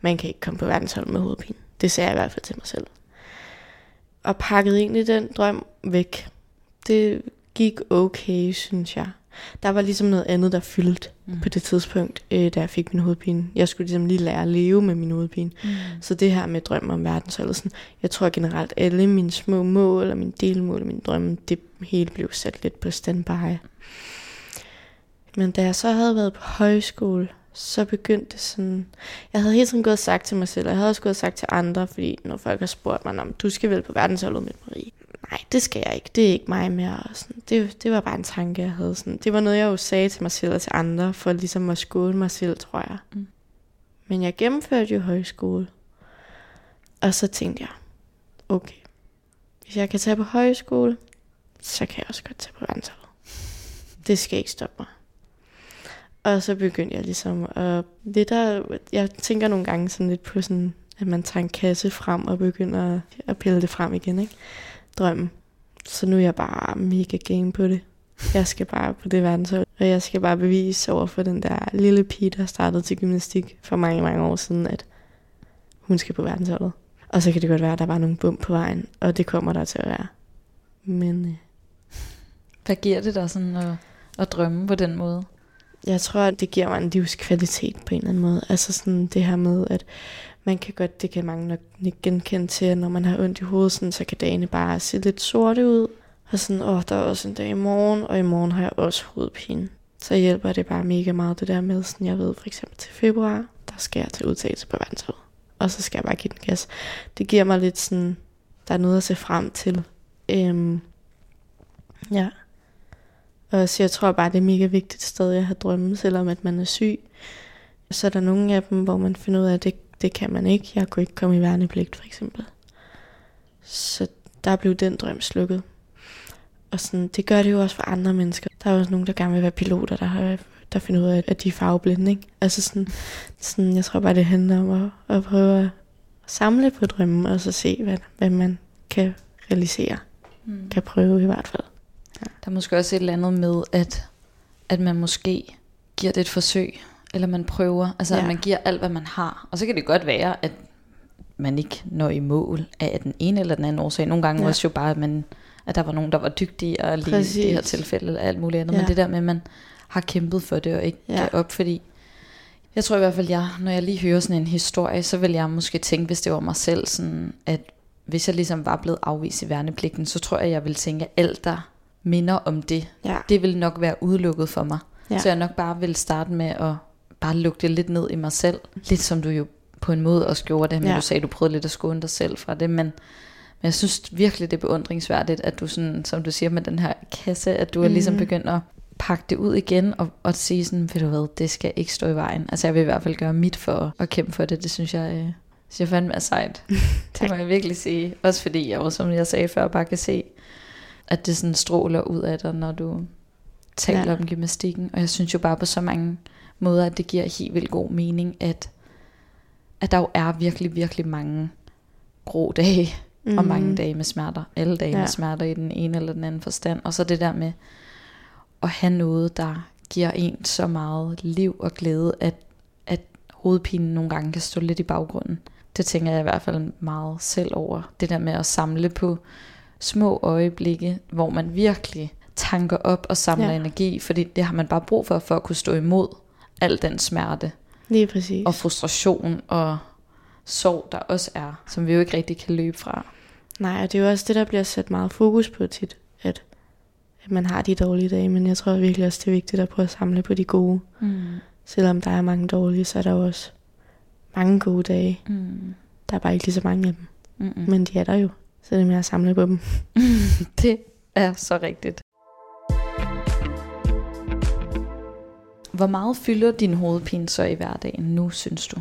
Man kan ikke komme på verdenshold med hovedpine. Det sagde jeg i hvert fald til mig selv. Og pakkede egentlig den drøm væk. Det gik okay, synes jeg. Der var ligesom noget andet, der fyldte mm. på det tidspunkt, øh, da jeg fik min hovedpine. Jeg skulle ligesom lige lære at leve med min hovedpine. Mm. Så det her med drømme om verdensholdet, sådan, jeg tror generelt, alle mine små mål og mine delmål og mine drømme, det hele blev sat lidt på standby. Men da jeg så havde været på højskole, så begyndte det sådan... Jeg havde hele tiden gået og sagt til mig selv, og jeg havde også gået og sagt til andre, fordi når folk har spurgt mig, om du skal vel på verdensholdet med Marie. Nej, det skal jeg ikke. Det er ikke mig mere. Og sådan, det, det var bare en tanke, jeg havde. Sådan. Det var noget, jeg jo sagde til mig selv og til andre, for ligesom at skåle mig selv, tror jeg. Mm. Men jeg gennemførte jo højskole. Og så tænkte jeg, okay, hvis jeg kan tage på højskole, så kan jeg også godt tage på verdensholdet. Det skal ikke stoppe mig. Og så begyndte jeg ligesom at... Det der, jeg tænker nogle gange sådan lidt på sådan, at man tager en kasse frem og begynder at pille det frem igen, ikke? Drømmen. Så nu er jeg bare mega game på det. Jeg skal bare på det verdenshold, og jeg skal bare bevise over for den der lille pige, der startede til gymnastik for mange, mange år siden, at hun skal på verdensholdet. Og så kan det godt være, at der var nogle bump på vejen, og det kommer der til at være. Men... Øh, Hvad giver det dig sådan at, at drømme på den måde? jeg tror, at det giver mig en livskvalitet på en eller anden måde. Altså sådan det her med, at man kan godt, det kan mange nok genkende til, at når man har ondt i hovedet, sådan, så kan dagene bare se lidt sorte ud. Og sådan, åh, der er også en dag i morgen, og i morgen har jeg også hovedpine. Så hjælper det bare mega meget det der med, sådan jeg ved for eksempel til februar, der skal jeg til udtagelse på verdensholdet. Og så skal jeg bare give den gas. Det giver mig lidt sådan, der er noget at se frem til. Øhm, ja. Og så jeg tror bare, det er mega vigtigt stadig at have drømme, selvom at man er syg. Så er der nogle af dem, hvor man finder ud af, at det, det kan man ikke. Jeg kunne ikke komme i værnepligt, for eksempel. Så der blev den drøm slukket. Og sådan, det gør det jo også for andre mennesker. Der er også nogen, der gerne vil være piloter, der, har, der finder ud af, at de er farveblinde. Ikke? Altså sådan, sådan, jeg tror bare, det handler om at, at prøve at samle på drømmen, og så se, hvad, hvad man kan realisere. Mm. Kan prøve i hvert fald. Der er måske også et eller andet med, at, at man måske giver det et forsøg, eller man prøver, altså ja. at man giver alt, hvad man har. Og så kan det godt være, at man ikke når i mål af den ene eller den anden årsag. Nogle gange ja. også jo bare, at, man, at der var nogen, der var dygtige og lige Præcis. i det her tilfælde, eller alt muligt andet. Ja. Men det der med, at man har kæmpet for det og ikke ja. gav op, fordi jeg tror i hvert fald, jeg, når jeg lige hører sådan en historie, så vil jeg måske tænke, hvis det var mig selv, sådan, at hvis jeg ligesom var blevet afvist i værnepligten, så tror jeg, jeg ville tænke, at alt der minder om det, ja. det vil nok være udelukket for mig. Ja. Så jeg nok bare vil starte med at bare lukke det lidt ned i mig selv. Lidt som du jo på en måde også gjorde det, men ja. du sagde, at du prøvede lidt at skåne dig selv fra det, men, men jeg synes virkelig, det er beundringsværdigt, at du sådan, som du siger med den her kasse, at du mm. er ligesom mhm. begyndt at pakke det ud igen, og, og sige sådan, ved du hvad, det skal ikke stå i vejen. Altså jeg vil i hvert fald gøre mit for at kæmpe for det, det synes jeg, øh, synes jeg fandme er sejt. det må jeg virkelig sige. Også fordi jeg jo, som jeg sagde før, bare kan se, at det sådan stråler ud af dig, når du taler ja. om gymnastikken. Og jeg synes jo bare på så mange måder, at det giver helt vildt god mening, at, at der jo er virkelig, virkelig mange grå dage, mm. og mange mhm. dage med smerter. Alle dage ja. med smerter i den ene eller den anden forstand. Og så det der med at have noget, der giver en så meget liv og glæde, at, at hovedpinen nogle gange kan stå lidt i baggrunden. Det tænker jeg i hvert fald meget selv over. Det der med at samle på små øjeblikke, hvor man virkelig tanker op og samler ja. energi, fordi det har man bare brug for, for at kunne stå imod al den smerte. Lige præcis. Og frustration og sorg, der også er, som vi jo ikke rigtig kan løbe fra. Nej, og det er jo også det, der bliver sat meget fokus på tit, at, at man har de dårlige dage, men jeg tror virkelig også, det er vigtigt at prøve at samle på de gode. Mm. Selvom der er mange dårlige, så er der jo også mange gode dage. Mm. Der er bare ikke lige så mange af dem. Mm-mm. Men de er der jo. Så det er med at samle på dem. det er så rigtigt. Hvor meget fylder din hovedpine så i hverdagen nu, synes du?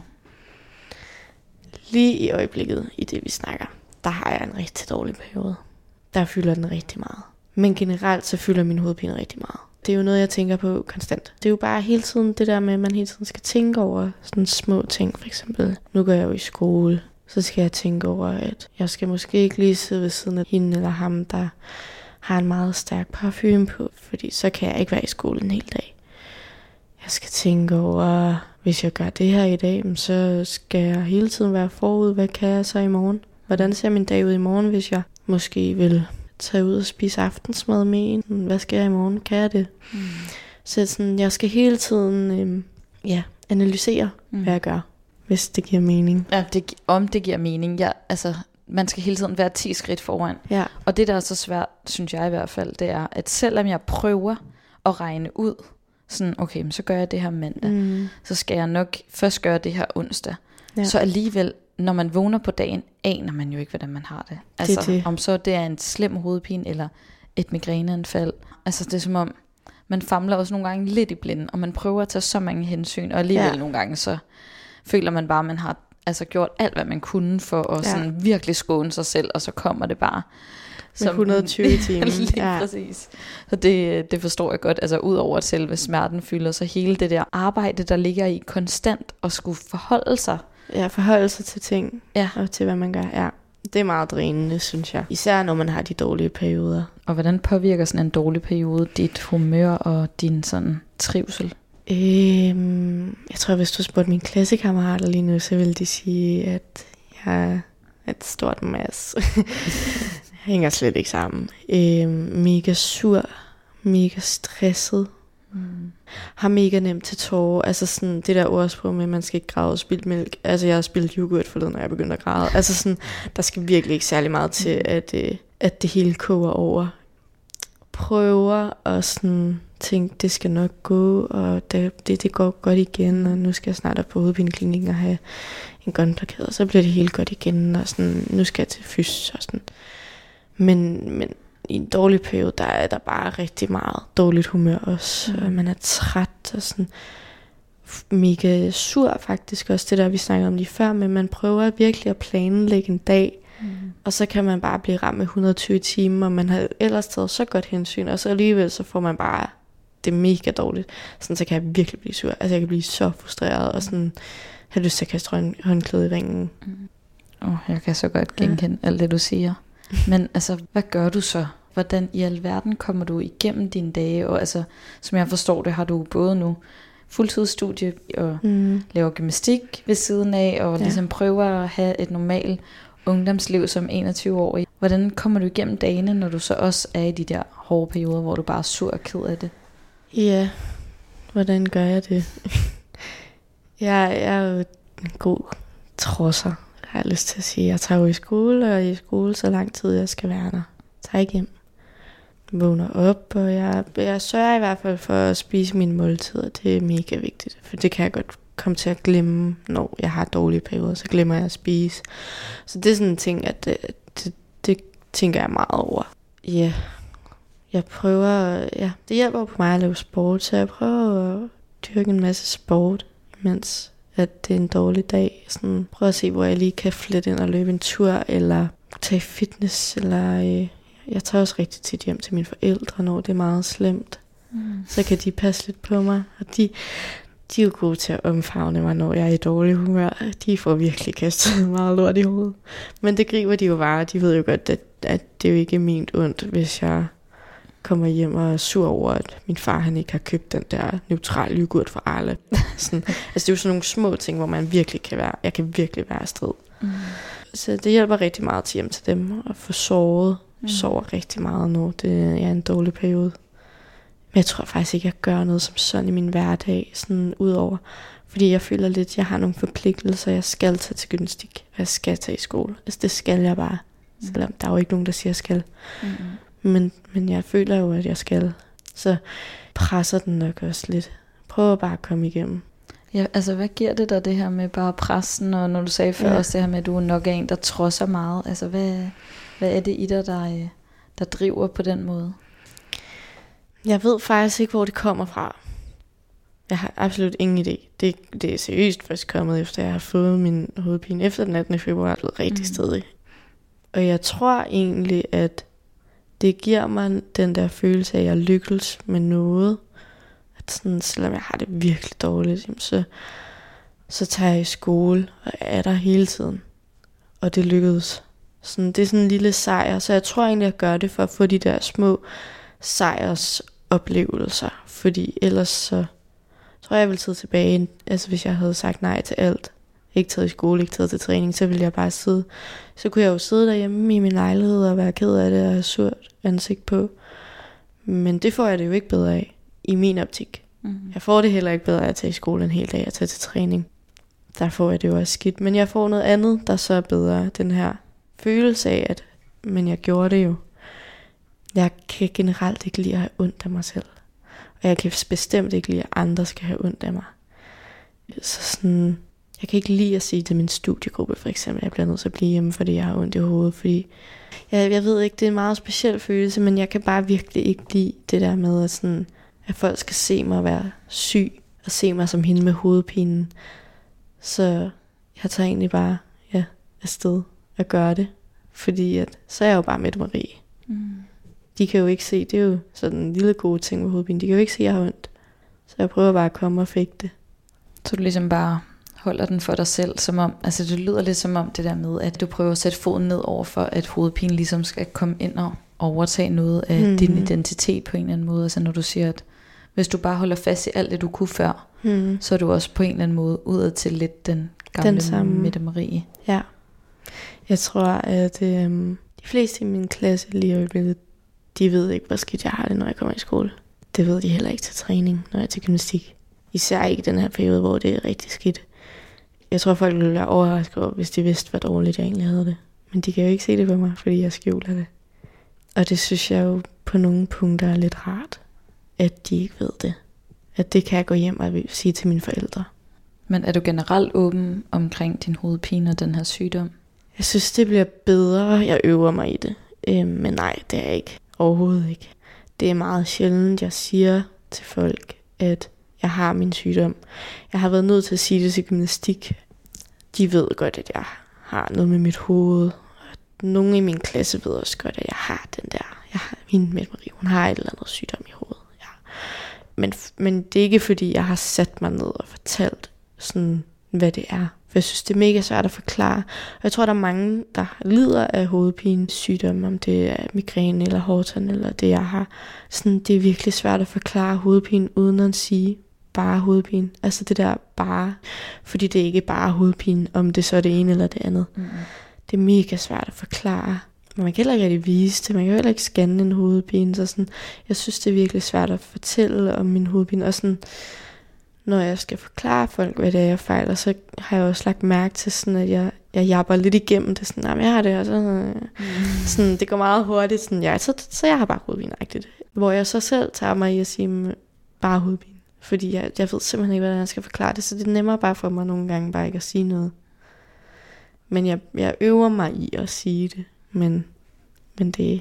Lige i øjeblikket, i det vi snakker, der har jeg en rigtig dårlig periode. Der fylder den rigtig meget. Men generelt så fylder min hovedpine rigtig meget. Det er jo noget, jeg tænker på konstant. Det er jo bare hele tiden det der med, at man hele tiden skal tænke over sådan små ting. For eksempel, nu går jeg jo i skole så skal jeg tænke over, at jeg skal måske ikke lige sidde ved siden af hende eller ham, der har en meget stærk parfume på, fordi så kan jeg ikke være i skolen en hel dag. Jeg skal tænke over, hvis jeg gør det her i dag, så skal jeg hele tiden være forud. Hvad kan jeg så i morgen? Hvordan ser min dag ud i morgen, hvis jeg måske vil tage ud og spise aftensmad med en? Hvad skal jeg i morgen? Kan jeg det? Mm. Så sådan, jeg skal hele tiden øhm, ja, analysere, mm. hvad jeg gør, hvis det giver mening. Ja, det, om det giver mening. Ja, altså, man skal hele tiden være 10 skridt foran. Ja. Og det, der er så svært, synes jeg i hvert fald, det er, at selvom jeg prøver at regne ud, sådan, okay, så gør jeg det her mandag, mm. så skal jeg nok først gøre det her onsdag. Ja. Så alligevel, når man vågner på dagen, aner man jo ikke, hvordan man har det. Altså, det det. om så det er en slem hovedpine, eller et migræneanfald. Altså, det er som om, man famler også nogle gange lidt i blinden, og man prøver at tage så mange hensyn, og alligevel ja. nogle gange, så føler man bare, at man har altså gjort alt, hvad man kunne for at ja. sådan virkelig skåne sig selv, og så kommer det bare. Med 120 timer. Lige ja. præcis. Så det, det forstår jeg godt. Altså udover at selve smerten fylder, så hele det der arbejde, der ligger i konstant at skulle forholde sig. Ja, forholde sig til ting. Ja. Og til hvad man gør. Ja. Det er meget drænende, synes jeg. Især når man har de dårlige perioder. Og hvordan påvirker sådan en dårlig periode dit humør og din sådan trivsel? Øhm, jeg tror, hvis du spurgte mine klassekammerater lige nu, så ville de sige, at jeg er et stort mas. hænger slet ikke sammen. Øhm, mega sur, mega stresset. Mm. Har mega nemt til tårer. Altså sådan det der ordsprog med, at man skal ikke græde og spille mælk. Altså jeg har spillet yoghurt forleden, når jeg begyndte at græde. Altså sådan, der skal virkelig ikke særlig meget til, mm. at, øh, at det hele koger over. Prøver at sådan tænke, det skal nok gå, og det, det, det går godt igen, og nu skal jeg snart op på hovedpineklinikken og have en gunblokade, og så bliver det helt godt igen, og sådan, nu skal jeg til fys, og sådan. Men, men i en dårlig periode, der er der bare rigtig meget dårligt humør også. Mm. Man er træt og sådan mega sur faktisk også, det der vi snakkede om lige før, men man prøver virkelig at planlægge en dag, mm. og så kan man bare blive ramt med 120 timer, og man har ellers taget så godt hensyn, og så alligevel så får man bare det mega dårligt. Sådan, så kan jeg virkelig blive sur. Altså jeg kan blive så frustreret, og sådan have lyst til at kaste håndklæde i ringen. Mm. Oh, jeg kan så godt genkende ja. alt det, du siger. Men altså, hvad gør du så? Hvordan i alverden kommer du igennem dine dage? Og altså, som jeg forstår det, har du både nu fuldtidsstudie og mm. laver gymnastik ved siden af, og ja. ligesom prøver at have et normalt ungdomsliv som 21-årig. Hvordan kommer du igennem dagene, når du så også er i de der hårde perioder, hvor du bare er sur og ked af det? Ja, hvordan gør jeg det? jeg, jeg er jo en god trosser har jeg lyst til at sige. Jeg tager jo i skole, og i skole så lang tid, jeg skal være der. Tager ikke hjem. Vågner op, og jeg, jeg sørger i hvert fald for at spise mine måltider. Det er mega vigtigt, for det kan jeg godt komme til at glemme, når jeg har dårlige perioder, så glemmer jeg at spise. Så det er sådan en ting, at det, det, det tænker jeg meget over. Ja, yeah. jeg prøver, ja, det hjælper på mig at lave sport, så jeg prøver at dyrke en masse sport, mens at det er en dårlig dag. Sådan, prøv at se, hvor jeg lige kan flette ind og løbe en tur, eller tage fitness, eller øh, jeg tager også rigtig tit hjem til mine forældre, når det er meget slemt. Mm. Så kan de passe lidt på mig, og de, de er jo gode til at omfavne mig, når jeg er i dårlig humør. De får virkelig kastet meget lort i hovedet. Men det griber de jo bare, de ved jo godt, at, at det jo ikke er ment ondt, hvis jeg kommer hjem og er sur over, at min far han ikke har købt den der neutral yoghurt for Arle. sådan, altså det er jo sådan nogle små ting, hvor man virkelig kan være, jeg kan virkelig være strid. Mm. Så det hjælper rigtig meget til hjem til dem at få sovet. Mm. Sover rigtig meget nu. Det er en dårlig periode. Men jeg tror faktisk ikke, jeg gør noget som sådan i min hverdag, sådan udover. Fordi jeg føler lidt, at jeg har nogle forpligtelser. Jeg skal tage til gymnastik, og jeg skal tage i skole. Altså det skal jeg bare. Mm. Selvom der er jo ikke nogen, der siger, at jeg skal. Mm. Men, men jeg føler jo, at jeg skal. Så presser den nok også lidt. Prøv bare at komme igennem. Ja, altså hvad giver det dig det her med bare pressen, og når du sagde før ja. også det her med, at du er nok en, der trodser meget. Altså hvad, hvad er det i dig, der, der driver på den måde? Jeg ved faktisk ikke, hvor det kommer fra. Jeg har absolut ingen idé. Det, det er seriøst først kommet efter, jeg har fået min hovedpine efter den 18. februar, det er rigtig mm. stedig. Og jeg tror egentlig, at det giver mig den der følelse af, at jeg lykkes med noget. At sådan, selvom jeg har det virkelig dårligt, så, så tager jeg i skole og er der hele tiden. Og det lykkedes. Sådan, det er sådan en lille sejr, så jeg tror egentlig, at jeg gør det for at få de der små sejrs oplevelser. Fordi ellers så, tror jeg, jeg ville sidde tilbage, altså hvis jeg havde sagt nej til alt. Ikke taget i skole, ikke taget til træning, så ville jeg bare sidde. Så kunne jeg jo sidde derhjemme i min lejlighed og være ked af det og surt ansigt på. Men det får jeg det jo ikke bedre af, i min optik. Mm. Jeg får det heller ikke bedre af at tage i skole en hel dag og tage til træning. Der får jeg det jo også skidt. Men jeg får noget andet, der så er bedre. Den her følelse af, at men jeg gjorde det jo. Jeg kan generelt ikke lide at have ondt af mig selv. Og jeg kan bestemt ikke lide, at andre skal have ondt af mig. Så sådan, jeg kan ikke lide at sige til min studiegruppe for eksempel, at jeg bliver nødt til at blive hjemme, fordi jeg har ondt i hovedet. Fordi jeg, jeg ved ikke, det er en meget speciel følelse, men jeg kan bare virkelig ikke lide det der med, at, sådan, at folk skal se mig være syg, og se mig som hende med hovedpinen. Så jeg tager egentlig bare ja, afsted og gøre det. Fordi at, så er jeg jo bare med Marie. Mm. De kan jo ikke se, det er jo sådan en lille god ting med hovedpine. De kan jo ikke se, at jeg har ondt. Så jeg prøver bare at komme og fik det. Så du ligesom bare holder den for dig selv, som om, altså det lyder lidt som om det der med, at du prøver at sætte foden ned over for, at hovedpine ligesom skal komme ind og overtage noget af mm. din identitet på en eller anden måde. Altså når du siger, at hvis du bare holder fast i alt det, du kunne før, Hmm. så er du også på en eller anden måde udad til lidt den gamle Den samme. Mette Marie. Ja. Jeg tror, at øhm, de fleste i min klasse lige øjeblikket, de ved ikke, hvor skidt jeg har det, når jeg kommer i skole. Det ved de heller ikke til træning, når jeg er til gymnastik. Især ikke den her periode, hvor det er rigtig skidt. Jeg tror, folk ville være overrasket over, hvis de vidste, hvor dårligt jeg egentlig havde det. Men de kan jo ikke se det på mig, fordi jeg skjuler det. Og det synes jeg jo på nogle punkter er lidt rart, at de ikke ved det. At det kan jeg gå hjem og sige til mine forældre. Men er du generelt åben omkring din hovedpine og den her sygdom? Jeg synes, det bliver bedre. Jeg øver mig i det. Øh, men nej, det er jeg ikke. Overhovedet ikke. Det er meget sjældent, jeg siger til folk, at jeg har min sygdom. Jeg har været nødt til at sige det til gymnastik. De ved godt, at jeg har noget med mit hoved. Nogle i min klasse ved også godt, at jeg har den der. Jeg har min Mette Marie, hun har et eller andet sygdom i hovedet. Ja. Men, men det er ikke fordi, jeg har sat mig ned og fortalt, sådan, hvad det er. For jeg synes, det er mega svært at forklare. Og jeg tror, der er mange, der lider af hovedpine sygdom, om det er migræne eller hårdtand eller det, jeg har. Sådan, det er virkelig svært at forklare hovedpine, uden at sige bare hovedpine. Altså det der bare, fordi det er ikke bare hovedpine, om det så er det ene eller det andet. Mm. Det er mega svært at forklare. Men man kan heller ikke rigtig vise det. Man kan jo heller ikke scanne en hovedpine. Så sådan, jeg synes, det er virkelig svært at fortælle om min hovedpine. Og sådan, når jeg skal forklare folk, hvad det er, jeg fejler, så har jeg også lagt mærke til, sådan, at jeg, jeg japper lidt igennem det. Sådan, "Jamen, jeg har det, og så, Mm. sådan, det går meget hurtigt. Sådan, ja, så, så jeg har bare hovedpine Hvor jeg så selv tager mig i at sige, "Men bare hovedpine. Fordi jeg, jeg ved simpelthen ikke, hvordan jeg skal forklare det. Så det er nemmere bare for mig nogle gange bare ikke at sige noget. Men jeg, jeg øver mig i at sige det. Men, men det er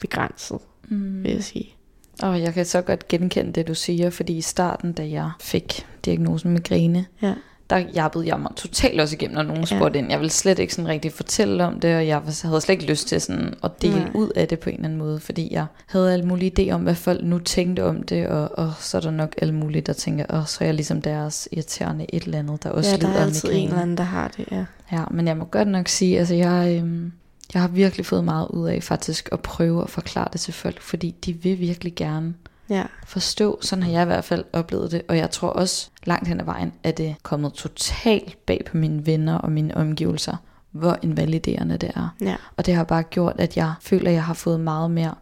begrænset, Mm. vil jeg sige. Og jeg kan så godt genkende det, du siger, fordi i starten, da jeg fik diagnosen migræne, Ja. Der jappede jeg mig totalt også igennem, når nogen Ja. spurgte ind. Jeg ville slet ikke sådan rigtig fortælle om det, og jeg havde slet ikke lyst til sådan at dele Nej. ud af det på en eller anden måde, fordi jeg havde alle mulige idéer om, hvad folk nu tænkte om det, og, og så er der nok alle mulige, der tænker, og så er jeg ligesom deres irriterende et eller andet, der også ja, der lider er af altid en eller anden, der har det, ja. Ja, men jeg må godt nok sige, altså jeg, øhm, jeg har virkelig fået meget ud af faktisk at prøve at forklare det til folk, fordi de vil virkelig gerne Ja, forstå. Sådan har jeg i hvert fald oplevet det, og jeg tror også langt hen ad vejen, at det er kommet totalt bag på mine venner og mine omgivelser, hvor invaliderende det er. ja, Og det har bare gjort, at jeg føler, at jeg har fået meget mere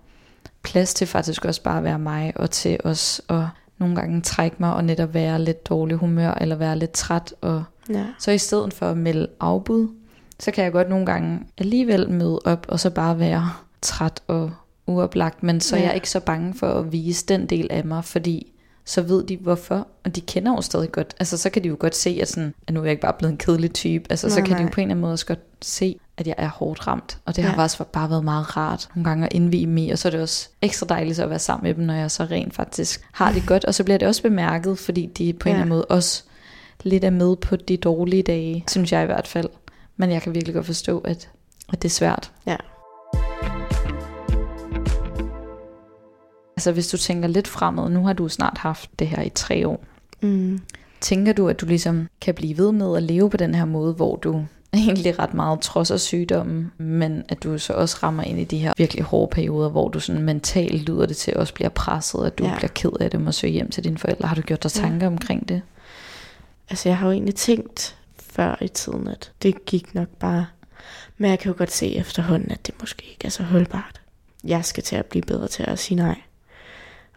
plads til faktisk også bare at være mig, og til også at nogle gange trække mig og netop være lidt dårlig humør, eller være lidt træt, og ja. så i stedet for at melde afbud, så kan jeg godt nogle gange alligevel møde op, og så bare være træt og uoplagt, men så er Ja. jeg ikke så bange for at vise den del af mig, fordi så ved de hvorfor, og de kender jo stadig godt. Altså så kan de jo godt se, at, sådan, at nu er jeg ikke bare blevet en kedelig type. Altså så Nej, kan de jo nej. på en eller anden måde også godt se, at jeg er hårdt ramt. Og det har Ja. faktisk bare været meget rart nogle gange at indvige mig, og så er det også ekstra dejligt at være sammen med dem, når jeg så rent faktisk har det godt. Og så bliver det også bemærket, fordi de på en Ja. eller anden måde også lidt er med på de dårlige dage, synes jeg i hvert fald. Men jeg kan virkelig godt forstå, at, at det er svært. Ja. Altså hvis du tænker lidt fremad, nu har du snart haft det her i tre år. Mm. Tænker du, at du ligesom kan blive ved med at leve på den her måde, hvor du egentlig ret meget trods af sygdommen, men at du så også rammer ind i de her virkelig hårde perioder, hvor du sådan mentalt lyder det til at også bliver presset, at du ja. bliver ked af det og søge hjem til dine forældre. Har du gjort dig tanker ja. omkring det? Altså jeg har jo egentlig tænkt før i tiden, at det gik nok bare. Men jeg kan jo godt se efterhånden, at det måske ikke er så holdbart. Jeg skal til at blive bedre til at sige nej.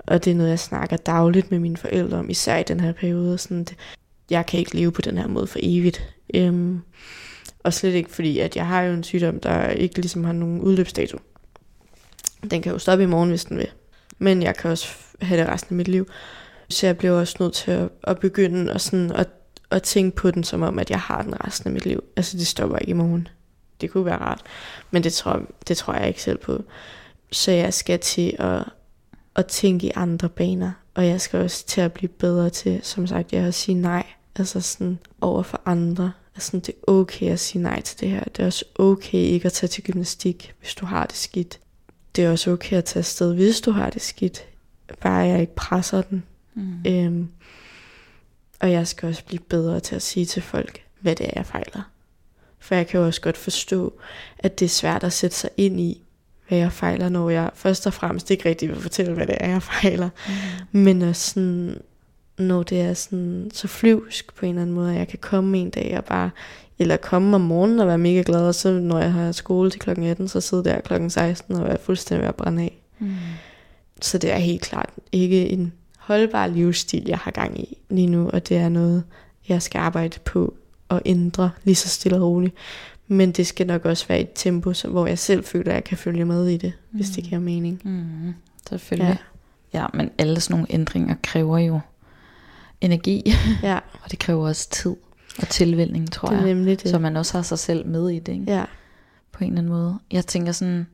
Og det er noget, jeg snakker dagligt med mine forældre om, især i den her periode. Sådan, det, jeg kan ikke leve på den her måde for evigt. Øhm, og slet ikke fordi, at jeg har jo en sygdom, der ikke ligesom har nogen udløbsdato. Den kan jo stoppe i morgen, hvis den vil. Men jeg kan også have det resten af mit liv. Så jeg blev også nødt til at, at begynde at, sådan, at, at tænke på den som om, at jeg har den resten af mit liv. Altså det stopper ikke i morgen. Det kunne være rart. Men det tror, det tror jeg ikke selv på. Så jeg skal til at, at tænke i andre baner. Og jeg skal også til at blive bedre til, som sagt, jeg at sige nej. Altså sådan over for andre. Altså det er okay at sige nej til det her. Det er også okay ikke at tage til gymnastik, hvis du har det skidt. Det er også okay at tage afsted, hvis du har det skidt. Bare jeg ikke presser den. Mm. Øhm, og jeg skal også blive bedre til at sige til folk, hvad det er, jeg fejler. For jeg kan jo også godt forstå, at det er svært at sætte sig ind i, hvad jeg fejler, når jeg først og fremmest ikke rigtig vil fortælle, hvad det er, jeg fejler. Mm. Men også sådan, når det er sådan så flyvsk på en eller anden måde, at jeg kan komme en dag og bare, eller komme om morgenen og være mega glad, og så når jeg har skole til klokken 18, så sidder der klokken 16 og være fuldstændig ved at brænde af. Mm. Så det er helt klart ikke en holdbar livsstil, jeg har gang i lige nu, og det er noget, jeg skal arbejde på at ændre lige så stille og roligt. Men det skal nok også være et tempo, hvor jeg selv føler, at jeg kan følge med i det, mm. hvis det giver mening. Mm. Selvfølgelig. Ja. ja, men alle sådan nogle ændringer kræver jo energi, ja. og det kræver også tid og tilvænning, tror det er jeg. Det. Så man også har sig selv med i det, ikke? Ja. på en eller anden måde. Jeg tænker sådan,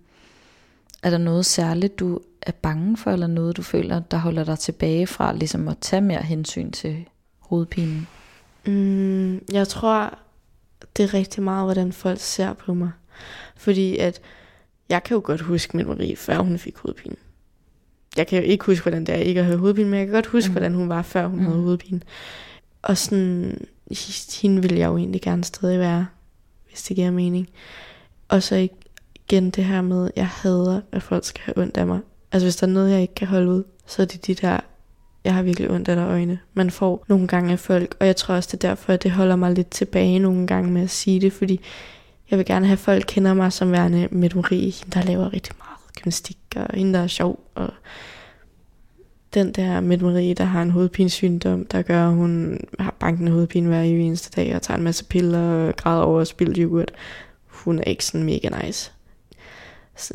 er der noget særligt, du er bange for, eller noget, du føler, der holder dig tilbage fra, ligesom at tage mere hensyn til hovedpinen? Mm, jeg tror, det er rigtig meget, hvordan folk ser på mig. Fordi at, jeg kan jo godt huske min Marie, før hun fik hovedpine. Jeg kan jo ikke huske, hvordan det er ikke at have hovedpine, men jeg kan godt huske, mm. hvordan hun var, før hun mm. havde hovedpine. Og sådan, hende ville jeg jo egentlig gerne stadig være, hvis det giver mening. Og så igen det her med, jeg hader, at folk skal have ondt af mig. Altså hvis der er noget, jeg ikke kan holde ud, så er det de der, jeg har virkelig ondt af der øjne, man får nogle gange af folk. Og jeg tror også, det er derfor, at det holder mig lidt tilbage nogle gange med at sige det, fordi jeg vil gerne have, at folk kender mig som værende med Marie, der laver rigtig meget gymnastik, og hende, der er sjov, og den der med Marie, der har en hovedpinesygdom, der gør, at hun har bankende hovedpine hver eneste dag, og tager en masse piller, og græder over spildt yoghurt. Hun er ikke sådan mega nice.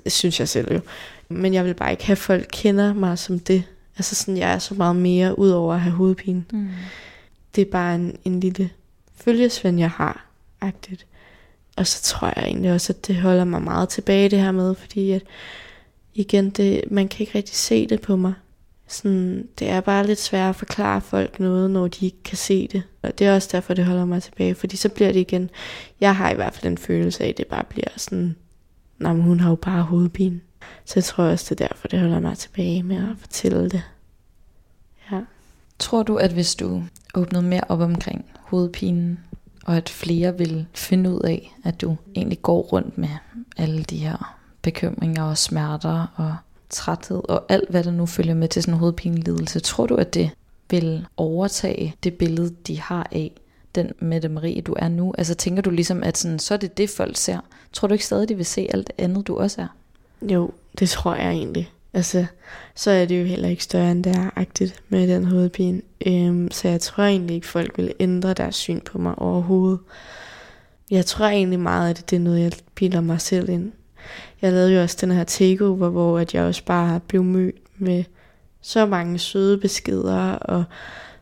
Synes jeg selv jo. Men jeg vil bare ikke have, at folk kender mig som det. Altså sådan, jeg er så meget mere ud over at have hovedpine. Mm. Det er bare en, en lille følgesvend, jeg har. Agtigt. Og så tror jeg egentlig også, at det holder mig meget tilbage det her med, fordi at igen, det, man kan ikke rigtig se det på mig. Sådan, det er bare lidt svært at forklare folk noget, når de ikke kan se det. Og det er også derfor, det holder mig tilbage, fordi så bliver det igen, jeg har i hvert fald en følelse af, at det bare bliver sådan, nej, hun har jo bare hovedpine. Så jeg tror også, det er derfor, det holder mig tilbage med at fortælle det. Ja. Tror du, at hvis du åbnede mere op omkring hovedpinen, og at flere vil finde ud af, at du egentlig går rundt med alle de her bekymringer og smerter og træthed og alt, hvad der nu følger med til sådan en hovedpinelidelse, tror du, at det vil overtage det billede, de har af den Mette Marie, du er nu? Altså tænker du ligesom, at sådan, så er det det, folk ser? Tror du ikke stadig, de vil se alt det andet, du også er? Jo, det tror jeg egentlig. Altså, så er det jo heller ikke større, end det er agtigt med den hovedpine. Øhm, så jeg tror egentlig ikke, folk vil ændre deres syn på mig overhovedet. Jeg tror egentlig meget, at det er noget, jeg bilder mig selv ind. Jeg lavede jo også den her takeover, hvor at jeg også bare blev mødt med så mange søde beskeder og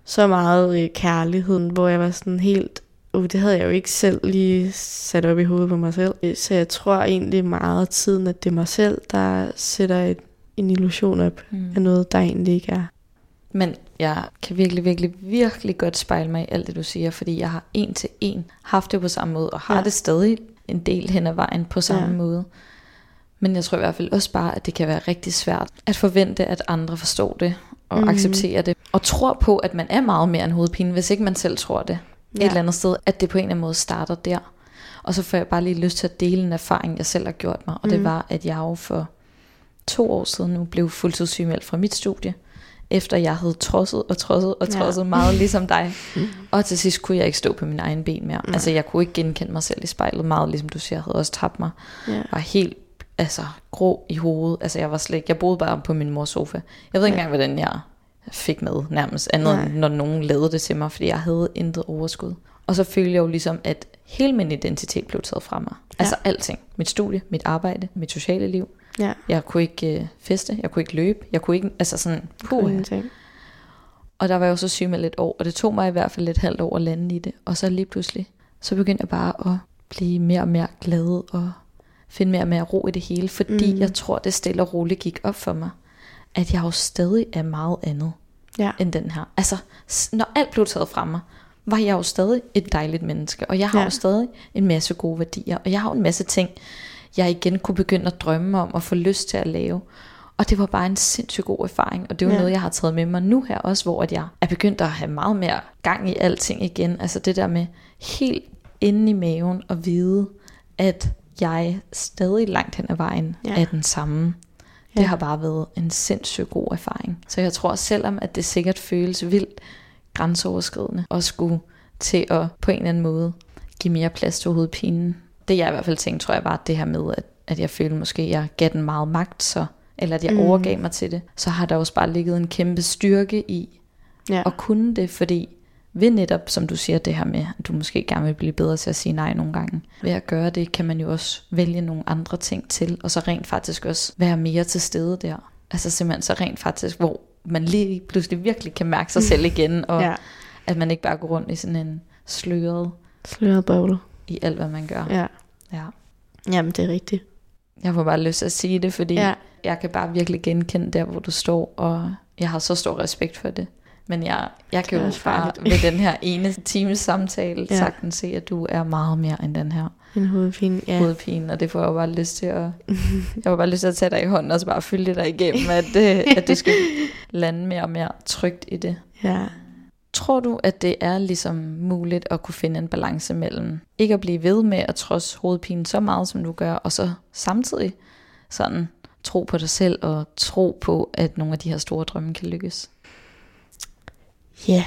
så meget øh, kærlighed, hvor jeg var sådan helt, uh, det havde jeg jo ikke selv lige sat op i hovedet på mig selv. Så jeg tror egentlig meget tiden, at det er mig selv, der sætter et, en illusion op mm. af noget, der egentlig ikke er. Men jeg kan virkelig, virkelig, virkelig godt spejle mig i alt det, du siger, fordi jeg har en til en haft det på samme måde, og har ja. det stadig en del hen ad vejen på samme ja. måde. Men jeg tror i hvert fald også bare, at det kan være rigtig svært at forvente, at andre forstår det og mm. accepterer det. Og tror på, at man er meget mere end hovedpine, hvis ikke man selv tror det. Ja. Et eller andet sted, at det på en eller anden måde starter der. Og så får jeg bare lige lyst til at dele en erfaring, jeg selv har gjort mig. Og mm. det var, at jeg jo for to år siden nu blev fuldtidssygemeldt fra mit studie. Efter jeg havde trodset og trodset og trodset ja. meget ligesom dig. og til sidst kunne jeg ikke stå på mine egne ben mere. Mm. Altså jeg kunne ikke genkende mig selv i spejlet meget, ligesom du siger, jeg havde også tabt mig. Ja. Var helt altså, grå i hovedet. Altså jeg var slet Jeg boede bare på min mors sofa. Jeg ved ikke ja. engang, hvordan jeg fik med nærmest. Andet Nej. når nogen lavede det til mig, fordi jeg havde intet overskud. Og så følte jeg jo ligesom, at hele min identitet blev taget fra mig. Ja. Altså alting. Mit studie, mit arbejde, mit sociale liv. Ja. Jeg kunne ikke øh, feste, jeg kunne ikke løbe, jeg kunne ikke, altså sådan, puh. Og der var jeg jo så syg med lidt år, og det tog mig i hvert fald et halvt år at lande i det. Og så lige pludselig, så begyndte jeg bare at blive mere og mere glad og finde mere og mere ro i det hele, fordi mm. jeg tror, det stille og roligt gik op for mig, at jeg jo stadig er meget andet ja. end den her. Altså, når alt blev taget fra mig, var jeg jo stadig et dejligt menneske, og jeg har ja. jo stadig en masse gode værdier, og jeg har jo en masse ting, jeg igen kunne begynde at drømme om og få lyst til at lave. Og det var bare en sindssygt god erfaring, og det var ja. noget, jeg har taget med mig nu her også, hvor at jeg er begyndt at have meget mere gang i alting igen. Altså det der med helt inde i maven at vide, at jeg stadig langt hen ad vejen ja. er den samme. Det har bare været en sindssygt god erfaring. Så jeg tror, selvom at det sikkert føles vildt grænseoverskridende at skulle til at på en eller anden måde give mere plads til hovedpinen. Det jeg i hvert fald tænkte, tror jeg var det her med, at, at jeg følte måske, at jeg gav den meget magt, så, eller at jeg mm. overgav mig til det. Så har der også bare ligget en kæmpe styrke i ja. at kunne det, fordi ved netop, som du siger, det her med, at du måske gerne vil blive bedre til at sige nej nogle gange. Ved at gøre det, kan man jo også vælge nogle andre ting til, og så rent faktisk også være mere til stede der. Altså simpelthen så rent faktisk, hvor man lige pludselig virkelig kan mærke sig selv igen, og ja. at man ikke bare går rundt i sådan en sløret... Sløret bogle. I alt, hvad man gør. Ja. ja. Jamen, det er rigtigt. Jeg får bare lyst til at sige det, fordi ja. jeg kan bare virkelig genkende der, hvor du står, og jeg har så stor respekt for det. Men jeg, jeg kan jo bare ved den her ene times samtale ja. sagtens se, at du er meget mere end den her. En hovedpine, ja. Hovedpine, og det får jeg bare lyst til at... jeg får bare lyst til at tage dig i hånden, og så bare følge dig igennem, at, øh, at du skal lande mere og mere trygt i det. Ja. Tror du, at det er ligesom muligt at kunne finde en balance mellem ikke at blive ved med at trods hovedpine så meget, som du gør, og så samtidig sådan tro på dig selv og tro på, at nogle af de her store drømme kan lykkes? Ja,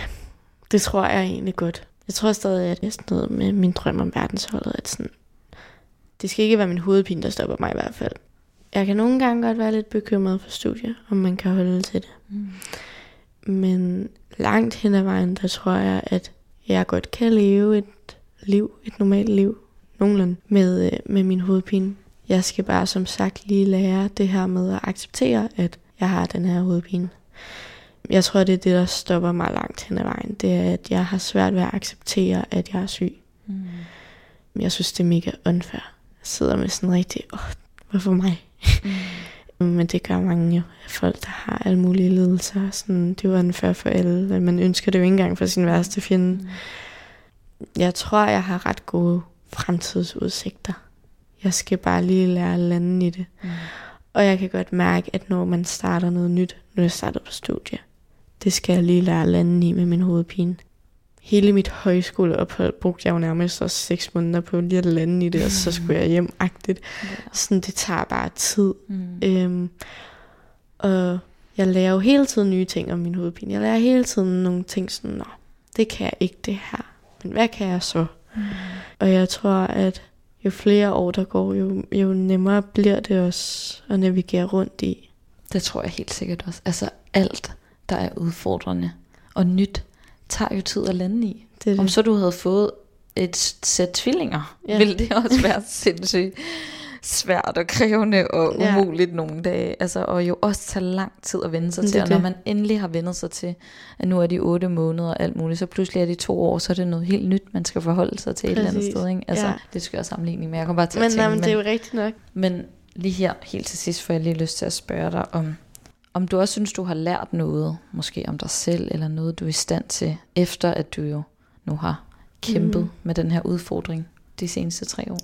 det tror jeg egentlig godt. Jeg tror stadig, at er sådan noget med min drøm om verdensholdet, at sådan, det skal ikke være min hovedpine, der stopper mig i hvert fald. Jeg kan nogle gange godt være lidt bekymret for studier, om man kan holde til det. Mm. Men langt hen ad vejen, der tror jeg, at jeg godt kan leve et liv, et normalt liv, nogenlunde, med, øh, med min hovedpine. Jeg skal bare som sagt lige lære det her med at acceptere, at jeg har den her hovedpine. Jeg tror, det er det, der stopper mig langt hen ad vejen. Det er, at jeg har svært ved at acceptere, at jeg er syg. Mm. Jeg synes, det er mega unfair. Jeg sidder med sådan rigtig, åh, hvorfor mig? Mm. Men det gør mange jo. Folk, der har alle mulige lidelser. Sådan, det er jo unfair for alle. Man ønsker det jo ikke engang for sin værste fjende. Mm. Jeg tror, jeg har ret gode fremtidsudsigter. Jeg skal bare lige lære at lande i det. Mm. Og jeg kan godt mærke, at når man starter noget nyt, når jeg starter på studie, det skal jeg lige lære at lande i med min hovedpine. Hele mit højskoleophold brugte jeg jo nærmest også seks måneder på lige at lande i det, og så skulle jeg hjem agtigt. Ja. Sådan, det tager bare tid. Mm. Øhm, og jeg lærer jo hele tiden nye ting om min hovedpine. Jeg lærer hele tiden nogle ting sådan, nå, det kan jeg ikke det her. Men hvad kan jeg så? Mm. Og jeg tror, at jo flere år der går, jo, jo nemmere bliver det også at navigere rundt i. Det tror jeg helt sikkert også. Altså alt der er udfordrende og nyt, tager jo tid at lande i. Det det. Om så du havde fået et sæt tvillinger, ja. ville det også være sindssygt svært og krævende og umuligt ja. nogle dage. Altså, og jo også tage lang tid at vende sig det til. Og når man endelig har vendt sig til, at nu er de otte måneder og alt muligt, så pludselig er de to år, så er det noget helt nyt, man skal forholde sig til Præcis. et eller andet sted. Ikke? Altså, ja. det skal jeg sammenligning med. Jeg kommer bare til men, at tænke, nej, men det er jo rigtigt nok. Men lige her, helt til sidst, får jeg lige lyst til at spørge dig om, om du også synes, du har lært noget, måske om dig selv, eller noget, du er i stand til, efter at du jo nu har kæmpet mm. med den her udfordring de seneste tre år?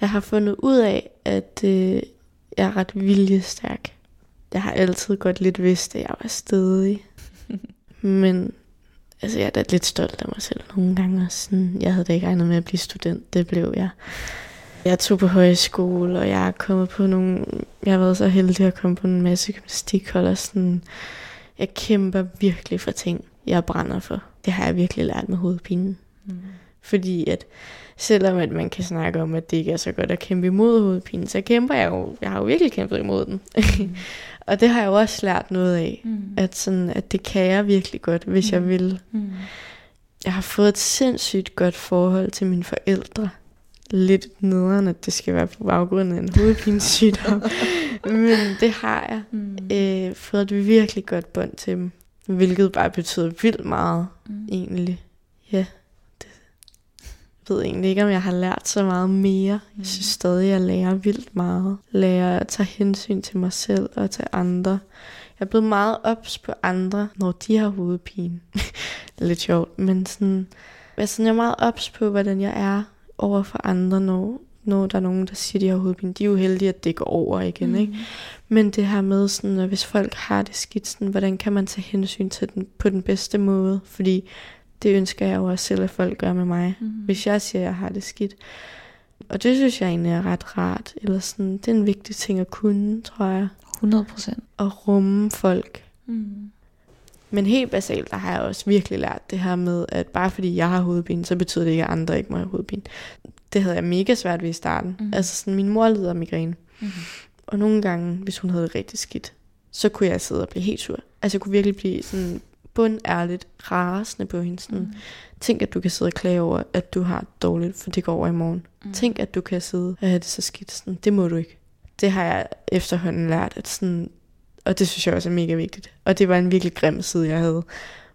Jeg har fundet ud af, at øh, jeg er ret viljestærk. Jeg har altid godt lidt vidst, at jeg var stedig. Men altså jeg er da lidt stolt af mig selv nogle gange. Også sådan, jeg havde da ikke regnet med at blive student, det blev jeg. Jeg tog på højskole, og jeg er kommet på nogle... Jeg har været så heldig at komme på en masse gymnastikhold, og sådan... Jeg kæmper virkelig for ting, jeg brænder for. Det har jeg virkelig lært med hovedpinen. Mm. Fordi at selvom at man kan snakke om, at det ikke er så godt at kæmpe imod hovedpinen, så kæmper jeg jo, jeg har jo virkelig kæmpet imod den. Mm. og det har jeg jo også lært noget af, mm. at, sådan, at det kan jeg virkelig godt, hvis mm. jeg vil. Mm. Jeg har fået et sindssygt godt forhold til mine forældre. Lidt nederen, at det skal være på baggrund af en hovedpinesygdom. Men det har jeg. Mm. Øh, fået et virkelig godt bånd til dem. Hvilket bare betyder vildt meget, mm. egentlig. Ja ved egentlig ikke, om jeg har lært så meget mere. Jeg synes mm. stadig, at jeg lærer vildt meget. Lærer at tage hensyn til mig selv og til andre. Jeg er blevet meget ops på andre, når de har hovedpine. Lidt sjovt, men sådan, jeg, sådan, jeg er meget ops på, hvordan jeg er over for andre, når, når der er nogen, der siger, de har hovedpine. De er jo heldige, at det går over igen, mm. ikke? Men det her med, sådan, at hvis folk har det skidt, sådan, hvordan kan man tage hensyn til den på den bedste måde? Fordi det ønsker jeg jo også selv, at folk gør med mig, mm. hvis jeg siger, at jeg har det skidt. Og det synes jeg egentlig er ret rart. Eller sådan, det er en vigtig ting at kunne, tror jeg. 100 procent. At rumme folk. Mm. Men helt basalt, der har jeg også virkelig lært det her med, at bare fordi jeg har hovedpine, så betyder det ikke, at andre ikke må have hovedpine. Det havde jeg mega svært ved i starten. Mm. Altså sådan, min mor lider af migræne. Mm. Og nogle gange, hvis hun havde det rigtig skidt, så kunne jeg sidde og blive helt sur. Altså jeg kunne virkelig blive sådan bundærligt rasende på hende. Sådan, mm. Tænk, at du kan sidde og klage over, at du har det dårligt, for det går over i morgen. Mm. Tænk, at du kan sidde og have det så skidt. Sådan, det må du ikke. Det har jeg efterhånden lært, at sådan, og det synes jeg også er mega vigtigt. Og det var en virkelig grim side, jeg havde.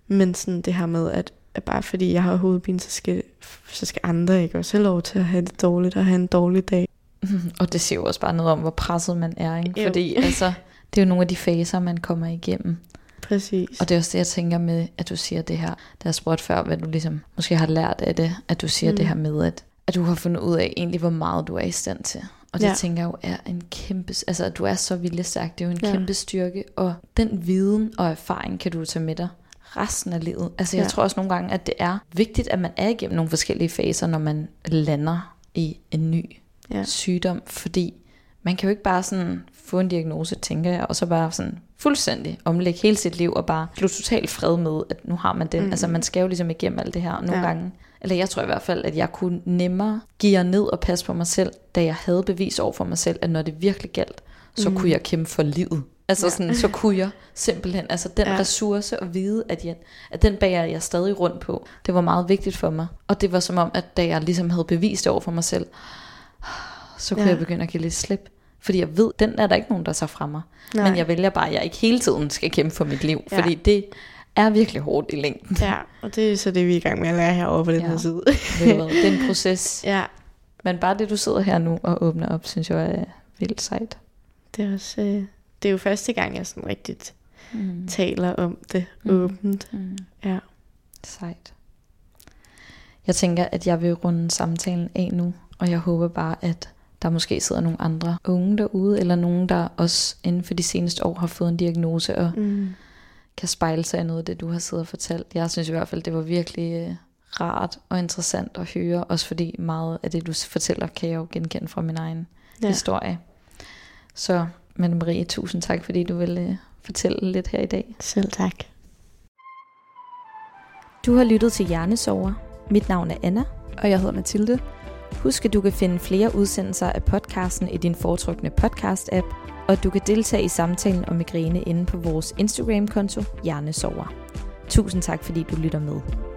Men sådan det her med, at, at bare fordi jeg har hovedpine, så skal, så skal andre ikke også have lov til at have det dårligt og have en dårlig dag. Og det siger jo også bare noget om, hvor presset man er. Ikke? Fordi altså, det er jo nogle af de faser, man kommer igennem. Præcis. Og det er også det, jeg tænker med, at du siger det her, der jeg spurgte før, hvad du ligesom måske har lært af det, at du siger mm. det her med, at, at du har fundet ud af egentlig, hvor meget du er i stand til. Og det ja. tænker jeg jo er en kæmpe, altså at du er så viljestærk, det er jo en ja. kæmpe styrke, og den viden og erfaring kan du tage med dig resten af livet. Altså jeg ja. tror også nogle gange, at det er vigtigt, at man er igennem nogle forskellige faser, når man lander i en ny ja. sygdom, fordi man kan jo ikke bare sådan få en diagnose, tænker jeg, og så bare sådan fuldstændig omlægge hele sit liv og bare blive totalt fred med, at nu har man den. Mm. Altså man skal jo ligesom igennem alt det her nogle ja. gange. Eller jeg tror i hvert fald, at jeg kunne nemmere give ned og passe på mig selv, da jeg havde bevis over for mig selv, at når det virkelig galt, så mm. kunne jeg kæmpe for livet. Altså ja. sådan, så kunne jeg simpelthen, altså den ja. ressource at vide, at, jeg, at den bærer jeg stadig rundt på, det var meget vigtigt for mig. Og det var som om, at da jeg ligesom havde bevist det over for mig selv, så kunne ja. jeg begynde at give lidt slip. Fordi jeg ved, den er der ikke nogen, der tager fra mig. Nej. Men jeg vælger bare, at jeg ikke hele tiden skal kæmpe for mit liv. Ja. Fordi det er virkelig hårdt i længden. Ja, og det er så det, vi er i gang med at lære herovre på den ja. her side. det er en proces. Ja. Men bare det, du sidder her nu og åbner op, synes jeg er vildt sejt. Det er også... Øh, det er jo første gang, jeg sådan rigtigt mm. taler om det mm. åbent. Mm. Ja. Sejt. Jeg tænker, at jeg vil runde samtalen af nu, og jeg håber bare, at der måske sidder nogle andre unge derude, eller nogen, der også inden for de seneste år har fået en diagnose, og mm. Kan spejle sig af noget af det, du har siddet og fortalt. Jeg synes i hvert fald, det var virkelig øh, rart og interessant at høre, også fordi meget af det, du fortæller, kan jeg jo genkende fra min egen ja. historie. Så, men Marie, tusind tak, fordi du ville øh, fortælle lidt her i dag. Selv tak. Du har lyttet til Hjernesover. Mit navn er Anna. Og jeg hedder Mathilde. Husk, at du kan finde flere udsendelser af podcasten i din foretrukne podcast-app, og du kan deltage i samtalen om migræne inde på vores Instagram-konto Hjernesover. Tusind tak, fordi du lytter med.